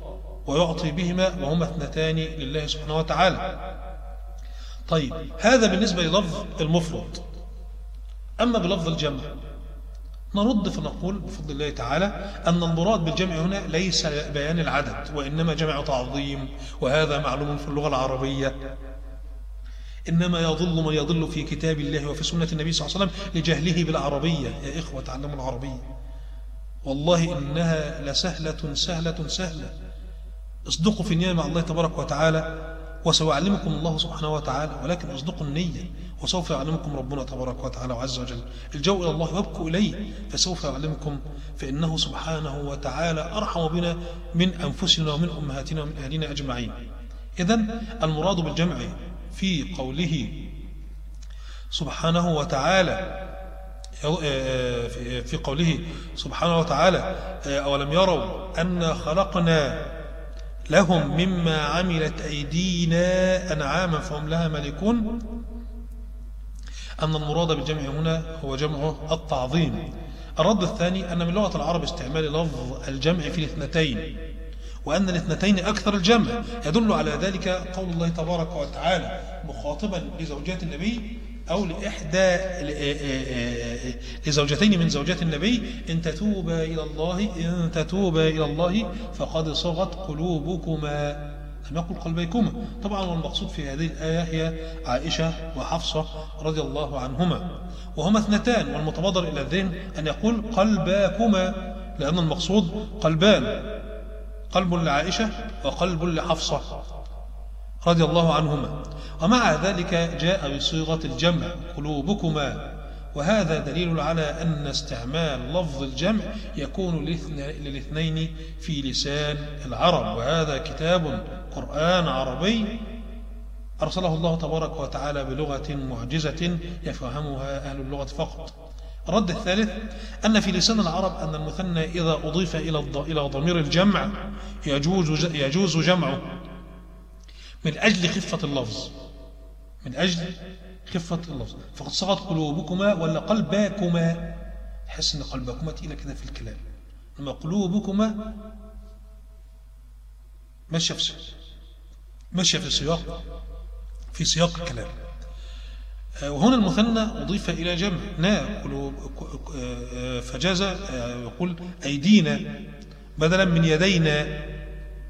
ويعطي بهما وهما اثنتان لله سبحانه وتعالى. طيب هذا بالنسبة للفظ المفرد. أما بلفظ الجمع نرد فنقول بفضل الله تعالى أن المراد بالجمع هنا ليس بيان العدد وإنما جمع تعظيم وهذا معلوم في اللغة العربية. إنما يضل من يضل في كتاب الله وفي سنة النبي صلى الله عليه وسلم لجهله بالعربية. يا إخوة تعلموا العربية. والله إنها لسهلة سهلة سهلة. اصدقوا في النية مع الله تبارك وتعالى وسيعلمكم الله سبحانه وتعالى ولكن اصدقوا النية وسوف يعلمكم ربنا تبارك وتعالى وعز وجل. الجو إلى الله وابكوا إليه فسوف يعلمكم فإنه سبحانه وتعالى أرحم بنا من أنفسنا ومن أمهاتنا ومن أهلنا أجمعين. إذا المراد بالجمع في قوله سبحانه وتعالى في قوله سبحانه وتعالى أولم يروا أن خلقنا لهم مما عملت أيدينا أنعاما فهم لها ملكون أن المراد بالجمع هنا هو جمع التعظيم. الرد الثاني أن من لغة العرب استعمال لفظ الجمع في الاثنتين وأن الاثنتين أكثر الجمع. يدل على ذلك قول الله تبارك وتعالى مخاطبا لزوجات النبي أو لإحدى لزوجتين من زوجات النبي إن تتوبا إلى الله إن تتوبا إلى الله فقد صغت قلوبكما. لم يقل قلبيكما. طبعا والمقصود في هذه الآية هي عائشة وحفصة رضي الله عنهما. وهما اثنتان والمتبادر إلى الذهن أن يقول قلباكما لأن المقصود قلبان قلب لعائشة وقلب لحفصة. رضي الله عنهما. ومع ذلك جاء بصيغة الجمع قلوبكما. وهذا دليل على أن استعمال لفظ الجمع يكون للإثنين في لسان العرب. وهذا كتاب قرآن عربي أرسله الله تبارك وتعالى بلغة معجزة يفهمها أهل اللغة فقط. الرد الثالث أن في لسان العرب أن المثنى إذا أضيف إلى ضمير الجمع يجوز يجوز جمعه. من أجل خفة اللفظ. من أجل خفة اللفظ. فقد صغت قلوبكما ولا قلباكما تحس أن قلبكما تقيلة كده في الكلام. أما قلوبكما ماشية في ماشية في سياق. في سياق الكلام. آه، وهنا المثنى أضيف إلى جمع. نا آه، فجاز آه، يقول أيدينا بدلا من يدينا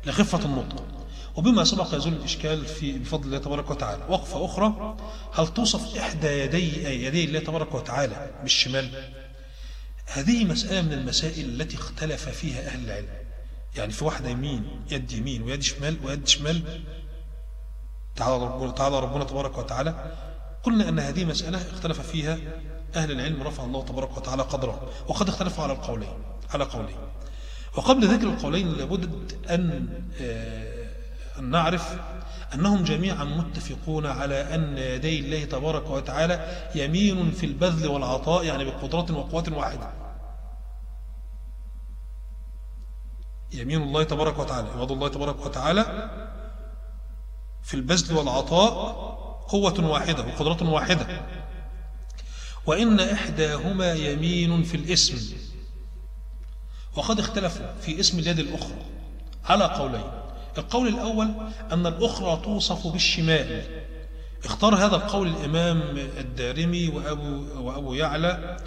لخفة النطق. وبما سبق يزول الإشكال في بفضل الله تبارك وتعالى وقفة أخرى هل توصف إحدى يدي يدي الله تبارك وتعالى بالشمال؟ هذه مسألة من المسائل التي اختلف فيها أهل العلم. يعني في واحدة يمين يد يمين ويد شمال ويد شمال. تعالى ربنا, تعالى ربنا تبارك وتعالى. قلنا أن هذه مسألة اختلف فيها أهل العلم رفع الله تبارك وتعالى قدره وقد اختلفوا على القولين على قولين. وقبل ذكر القولين لابد أن آه، أن نعرف أنهم جميعا متفقون على أن يدي الله تبارك وتعالى يمين في البذل والعطاء يعني بقدرات وقوات واحدة. يمين الله تبارك وتعالى يوض الله تبارك وتعالى في البذل والعطاء قوة واحدة وقدرة واحدة. وإن إحداهما يمين في الإسم. وقد اختلفوا في إسم اليد الأخرى على قولين. القول الأول أن الأخرى توصف بالشمال. اختار هذا القول الإمام الدارمي وأبو, وأبو يعلى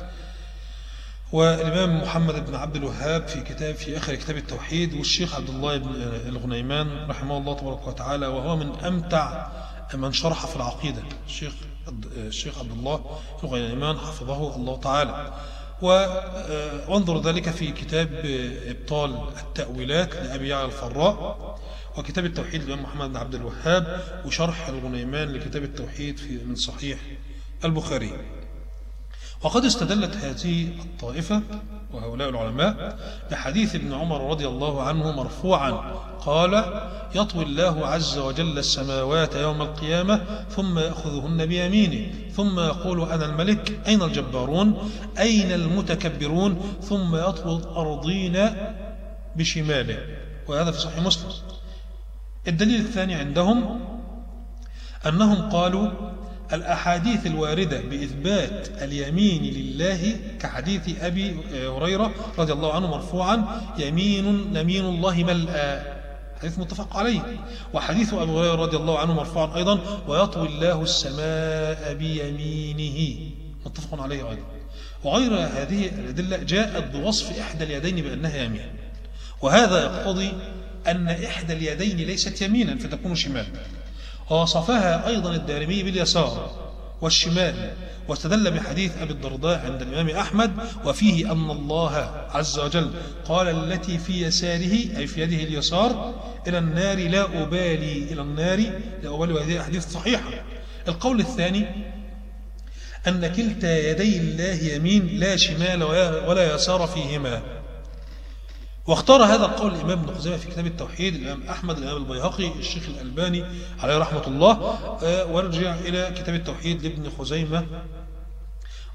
والإمام محمد بن عبد الوهاب في كتاب في آخر كتاب التوحيد والشيخ عبد الله بن الغنيمان رحمه الله تبارك وتعالى وهو من أمتع من شرح في العقيدة. الشيخ الشيخ عبد الله الغنيمان حفظه الله تعالى. وانظر ذلك في كتاب إبطال التأويلات لأبي يعلى الفراء. وكتاب التوحيد للإمام محمد بن عبد الوهاب وشرح الغنيمان لكتاب التوحيد في من صحيح البخاري. وقد استدلت هذه الطائفة وهؤلاء العلماء بحديث ابن عمر رضي الله عنه مرفوعا. قال يطوي الله عز وجل السماوات يوم القيامة ثم يأخذهن بيمينه ثم يقول أنا الملك أين الجبارون؟ أين المتكبرون؟ ثم يطوي الأرضين بشماله. وهذا في صحيح مسلم. الدليل الثاني عندهم أنهم قالوا الأحاديث الواردة بإثبات اليمين لله كحديث أبي هريرة رضي الله عنه مرفوعا يمين يمين الله ملأ حديث متفق عليه. وحديث أبي هريرة رضي الله عنه مرفوعا أيضا ويطوي الله السماء بيمينه. متفق عليه أيضا. وغير هذه الأدلة جاءت بوصف إحدى اليدين بأنها يمين. وهذا يقتضي أن إحدى اليدين ليست يمينا فتكون شمالا ووصفها أيضا الدارمي باليسار والشمال. واستدل بحديث أبي الدرداء عند الإمام أحمد وفيه أن الله عز وجل قال التي في يساره أي في يده اليسار إلى النار لا أبالي إلى النار لا أبالي. وهذه أحاديث صحيحة. القول الثاني أن كلتا يدي الله يمين لا شمال ولا يسار فيهما. واختار هذا القول الإمام ابن خزيمة في كتاب التوحيد الإمام أحمد الإمام البيهقي الشيخ الألباني عليه رحمة الله. آه، وارجع إلى كتاب التوحيد لابن خزيمة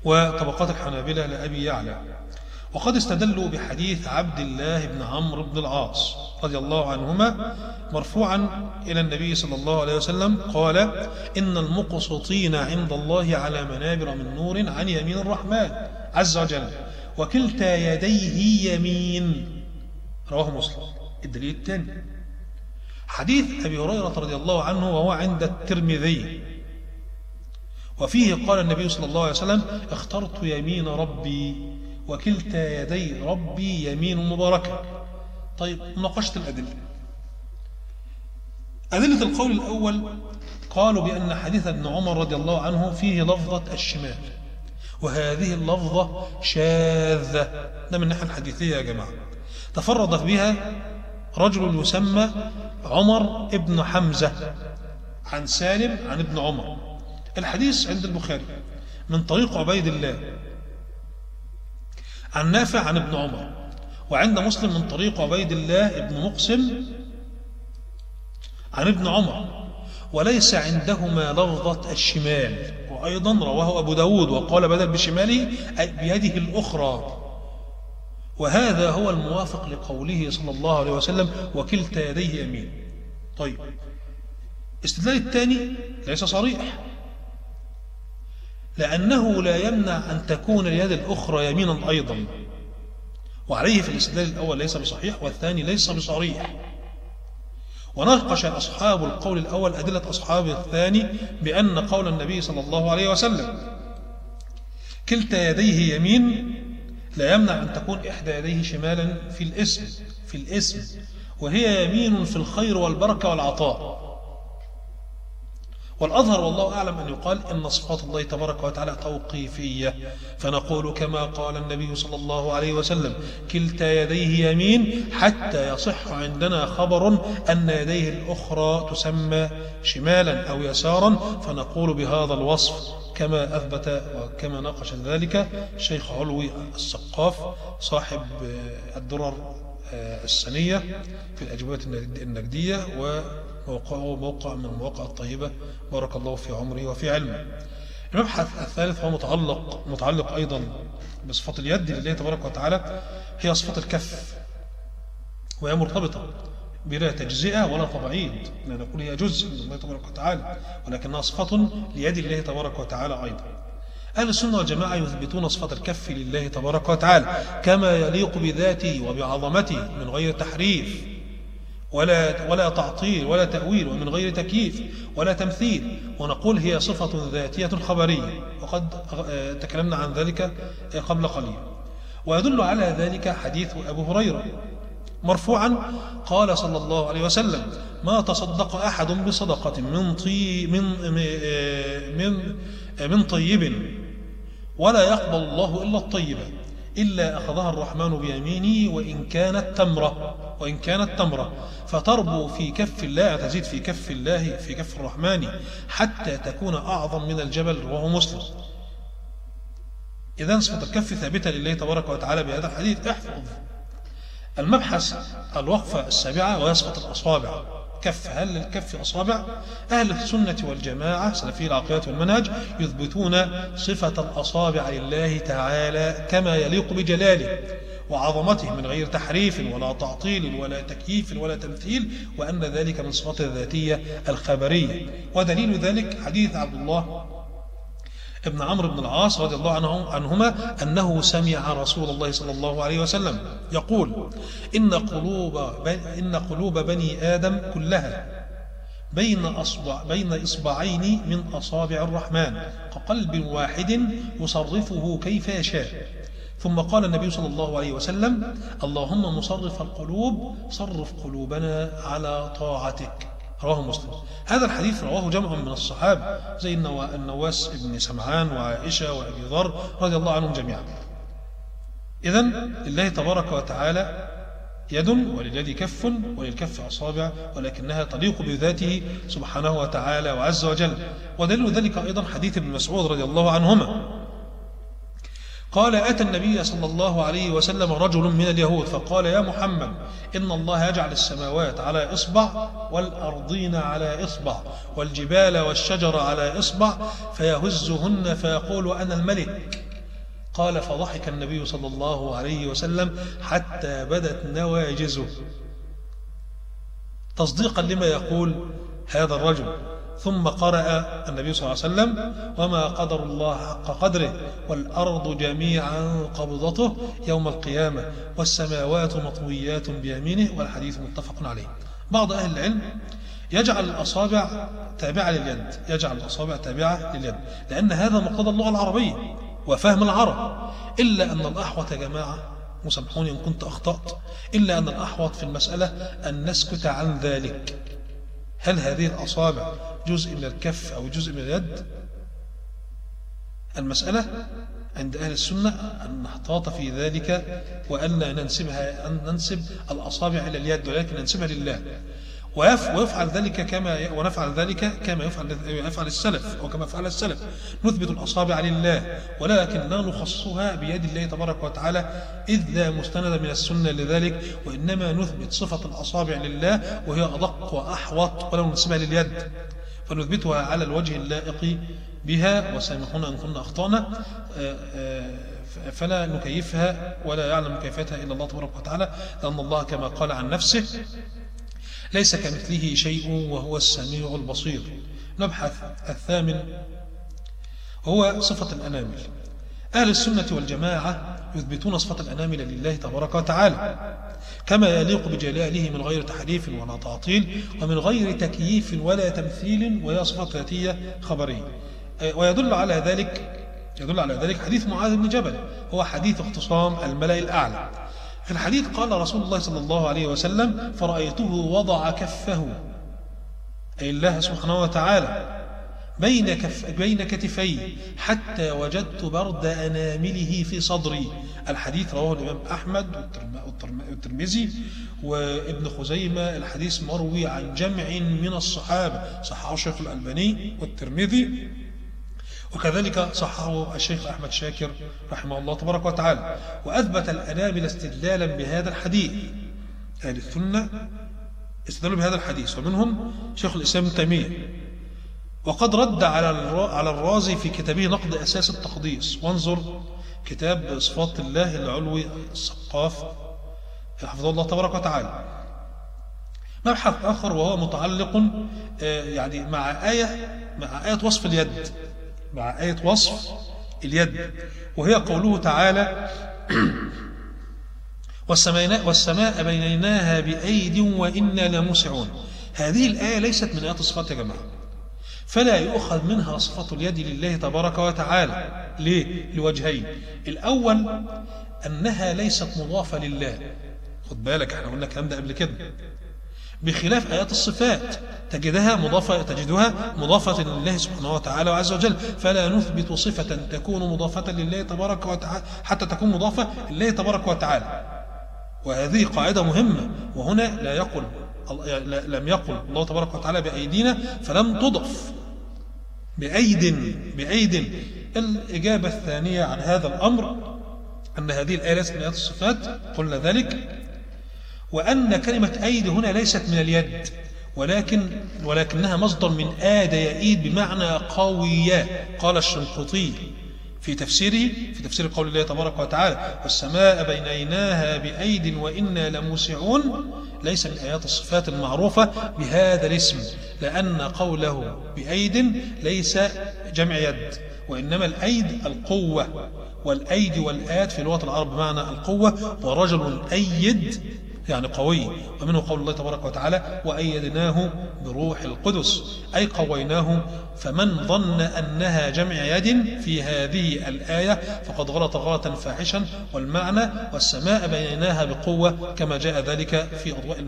وطبقات الحنابلة لأبي يعلى. وقد استدلوا بحديث عبد الله بن عمرو بن العاص رضي الله عنهما مرفوعا إلى النبي صلى الله عليه وسلم قال إن المقسطين عند الله على منابر من نور عن يمين الرحمن عز وجل وكلتا يديه يمين. رواه مسلم. الدليل الثاني. حديث أبي هريرة رضي الله عنه وهو عند الترمذي. وفيه قال النبي صلى الله عليه وسلم اخترت يمين ربي وكلتا يدي ربي يمين مباركة طيب مناقشة الأدلة. أدلة القول الأول قالوا بأن حديث ابن عمر رضي الله عنه فيه لفظة الشمال. وهذه اللفظة شاذة. ده من الناحية الحديثية يا جماعة. تفرد بها رجل يسمى عمر ابن حمزة عن سالم عن ابن عمر. الحديث عند البخاري من طريق عبيد الله عن نافع عن ابن عمر وعند مسلم من طريق عبيد الله ابن مقسم عن ابن عمر وليس عندهما لفظة الشمال وأيضا رواه أبو داود وقال بدل بشماله أي بيده الأخرى. وهذا هو الموافق لقوله صلى الله عليه وسلم وكلتا يديه يمين طيب استدلال الثاني ليس صريح لأنه لا يمنع أن تكون اليد الأخرى يمينا أيضا. وعليه في الاستدلال الأول ليس بصحيح والثاني ليس بصريح. وناقش أصحاب القول الأول أدلة أصحاب الثاني بأن قول النبي صلى الله عليه وسلم كلتا يديه يمين لا يمنع أن تكون إحدى يديه شمالا في الإسم في الإسم وهي يمين في الخير والبركة والعطاء. والأظهر والله أعلم أن يقال إن صفات الله تبارك وتعالى توقيفية. فنقول كما قال النبي صلى الله عليه وسلم كلتا يديه يمين حتى يصح عندنا خبر أن يديه الأخرى تسمى شمالا أو يسارا. فنقول بهذا الوصف كما أثبت وكما ناقش ذلك الشيخ علوي السقاف صاحب الدرر السنية في الأجوبة النجدية وموقعه موقع من المواقع الطيبة بارك الله في عمره وفي علمه. المبحث الثالث هو متعلق متعلق أيضا بصفة اليد لله تبارك وتعالى هي صفة الكف وهي مرتبطة بلا تجزئة ولا تبعيد لا نقول هي جزء من الله تبارك وتعالى ولكنها صفة ليد الله تبارك وتعالى أيضا. أهل السنة والجماعة يثبتون صفة الكف لله تبارك وتعالى كما يليق بذاته وبعظمته من غير تحريف ولا ولا تعطيل ولا تأويل ومن غير تكييف ولا تمثيل. ونقول هي صفة ذاتية خبرية. وقد تكلمنا عن ذلك قبل قليل. ويدل على ذلك حديث أبو هريرة. مرفوعا قال صلى الله عليه وسلم ما تصدق أحد بصدقة من طي من من من طيب ولا يقبل الله إلا الطيبة إلا أخذها الرحمن بيمينه وإن كانت تمرة وإن كانت تمرة فتربو في كف الله تزيد في كف الله في كف الرحمن حتى تكون أعظم من الجبل. وهو مسلم. إذا صفة الكف ثابتة لله تبارك وتعالى بهذا الحديث. احفظ. المبحث الوقفة السابعة ويسقط الأصابع. كف هل للكف أصابع؟ أهل السنة والجماعة سلفي العقيدة والمنهج يثبتون صفة الأصابع لله تعالى كما يليق بجلاله وعظمته من غير تحريف ولا تعطيل ولا تكييف ولا تمثيل وأن ذلك من صفات الذاتية الخبرية. ودليل ذلك حديث عبد الله ابن عمرو بن العاص رضي الله عنه عنهما أنه سمع رسول الله صلى الله عليه وسلم يقول إن قلوب, إن قلوب بني آدم كلها بين, أصبع بين إصبعين من أصابع الرحمن كقلب واحد يصرفه كيف يشاء. ثم قال النبي صلى الله عليه وسلم اللهم مصرف القلوب صرف قلوبنا على طاعتك. رواه مسلم. هذا الحديث رواه جمع من الصحابة زي النواس بن سمعان وعائشة وأبي ذر رضي الله عنهم جميعا. إذا لله تبارك وتعالى يد وللذي كف وللكف أصابع ولكنها تليق بذاته سبحانه وتعالى وعز وجل. ودليل ذلك أيضا حديث ابن مسعود رضي الله عنهما. قال أتى النبي صلى الله عليه وسلم رجل من اليهود فقال يا محمد إن الله يجعل السماوات على إصبع والأرضين على إصبع والجبال والشجر على إصبع فيهزهن فيقول أنا الملك. قال فضحك النبي صلى الله عليه وسلم حتى بدت نواجزه. تصديقا لما يقول هذا الرجل. ثم قرأ النبي صلى الله عليه وسلم وما قدر الله حق قدره والأرض جميعا قبضته يوم القيامة والسماوات مطويات بيمينه والحديث متفق عليه. بعض أهل العلم يجعل الأصابع تابعة لليد يجعل الأصابع تابعة لليد لأن هذا مقتضى اللغة العربية وفهم العرب. إلا أن الأحوط يا جماعة مسامحوني إن كنت أخطأت إلا أن الأحوط في المسألة أن نسكت عن ذلك. هل هذه الأصابع جزء من الكف أو جزء من اليد؟ المسألة عند أهل السنة أن نحتاط في ذلك وأن ننسبها أن ننسب الأصابع إلى اليد ولكن ننسبها لله. ويفعل ذلك كما ونفعل ذلك كما يفعل يفعل السلف وكما فعل السلف. نثبت الأصابع لله ولكن لا نخصها بيد الله تبارك وتعالى إذ لا مستند من السنة لذلك وإنما نثبت صفة الأصابع لله وهي أدق وأحوط ولو نسبها لليد. فنثبتها على الوجه اللائق بها وسامحونا أن كنا أخطأنا آه، آه، فلا نكيفها ولا يعلم كيفتها إلا الله تبارك وتعالى لأن الله كما قال عن نفسه ليس كمثله شيء وهو السميع البصير. نبحث الثامن هو صفة الأنامل. أهل السنة والجماعة يثبتون صفة الأنامل لله تبارك وتعالى كما يليق بجلاله من غير تحريف ولا تعطيل ومن غير تكييف ولا تمثيل وهي صفة ذاتية خبرية. ويدل على ذلك يدل على ذلك حديث معاذ بن جبل. هو حديث اختصام الملأ الأعلى. في الحديث قال رسول الله صلى الله عليه وسلم فرأيته وضع كفه. أي الله سبحانه وتعالى بين, كف بين كتفي حتى وجدت برد أنامله في صدري. الحديث رواه الإمام أحمد والترمذي وابن خزيمة. الحديث مروي عن جمع من الصحابة صححه الشيخ الألباني والترمذي. وكذلك صححه الشيخ أحمد شاكر رحمه الله تبارك وتعالى وأثبت الأنامل استدلالا بهذا الحديث. أهل السنة استدلوا بهذا الحديث ومنهم شيخ الإسلام تيمية. وقد رد على على الرازي في كتابه نقد أساس التقديس. وانظر كتاب صفات الله العلوي السقاف حفظه الله تبارك وتعالى. مبحث آخر وهو متعلق آه، يعني مع آية مع آية وصف اليد. مع آية وصف اليد وهي قوله تعالى والسماء, والسماء بنيناها بأيد وإنا لموسعون. هذه الآية ليست من آيات الصفات يا جماعة. فلا يؤخذ منها صفة اليد لله تبارك وتعالى. ليه؟ لوجهين. الأول أنها ليست مضافة لله. خد بالك إحنا قلنا الكلام ده قبل كده. بخلاف آيات الصفات. تجدها مضافة تجدها مضافة لله سبحانه وتعالى وعز وجل. فلا نثبت صفة تكون مضافة لله تبارك وتعالى حتى تكون مضافة لله تبارك وتعالى. وهذه قاعدة مهمة. وهنا لا يقل لم يقل الله تبارك وتعالى بأيدينا فلم تضف. بأيد بأيد. الإجابة الثانية عن هذا الأمر أن هذه الآية ليست من آيات الصفات. قلنا ذلك. وأن كلمة أيد هنا ليست من اليد ولكن ولكنها مصدر من آد يئيد بمعنى قوية قال الشنقطي في تفسيره في تفسير قول الله تبارك وتعالى والسماء بنيناها بأيد وإنا لموسعون ليس من آيات الصفات المعروفة بهذا الاسم لأن قوله بأيد ليس جمع يد وإنما الأيد القوة والأيد والآت في لغة العرب بمعنى القوة ورجل أيد يعني قوي. ومنه قول الله تبارك وتعالى وأيدناه بروح القدس. أي قويناه. فمن ظن أنها جمع يد في هذه الآية فقد غلط غلطا فاحشا. والمعنى والسماء بيناها بقوة كما جاء ذلك في أضواء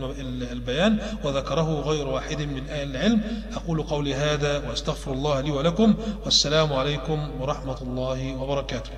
البيان. وذكره غير واحد من أهل العلم. أقول قولي هذا وأستغفر الله لي ولكم. والسلام عليكم ورحمة الله وبركاته.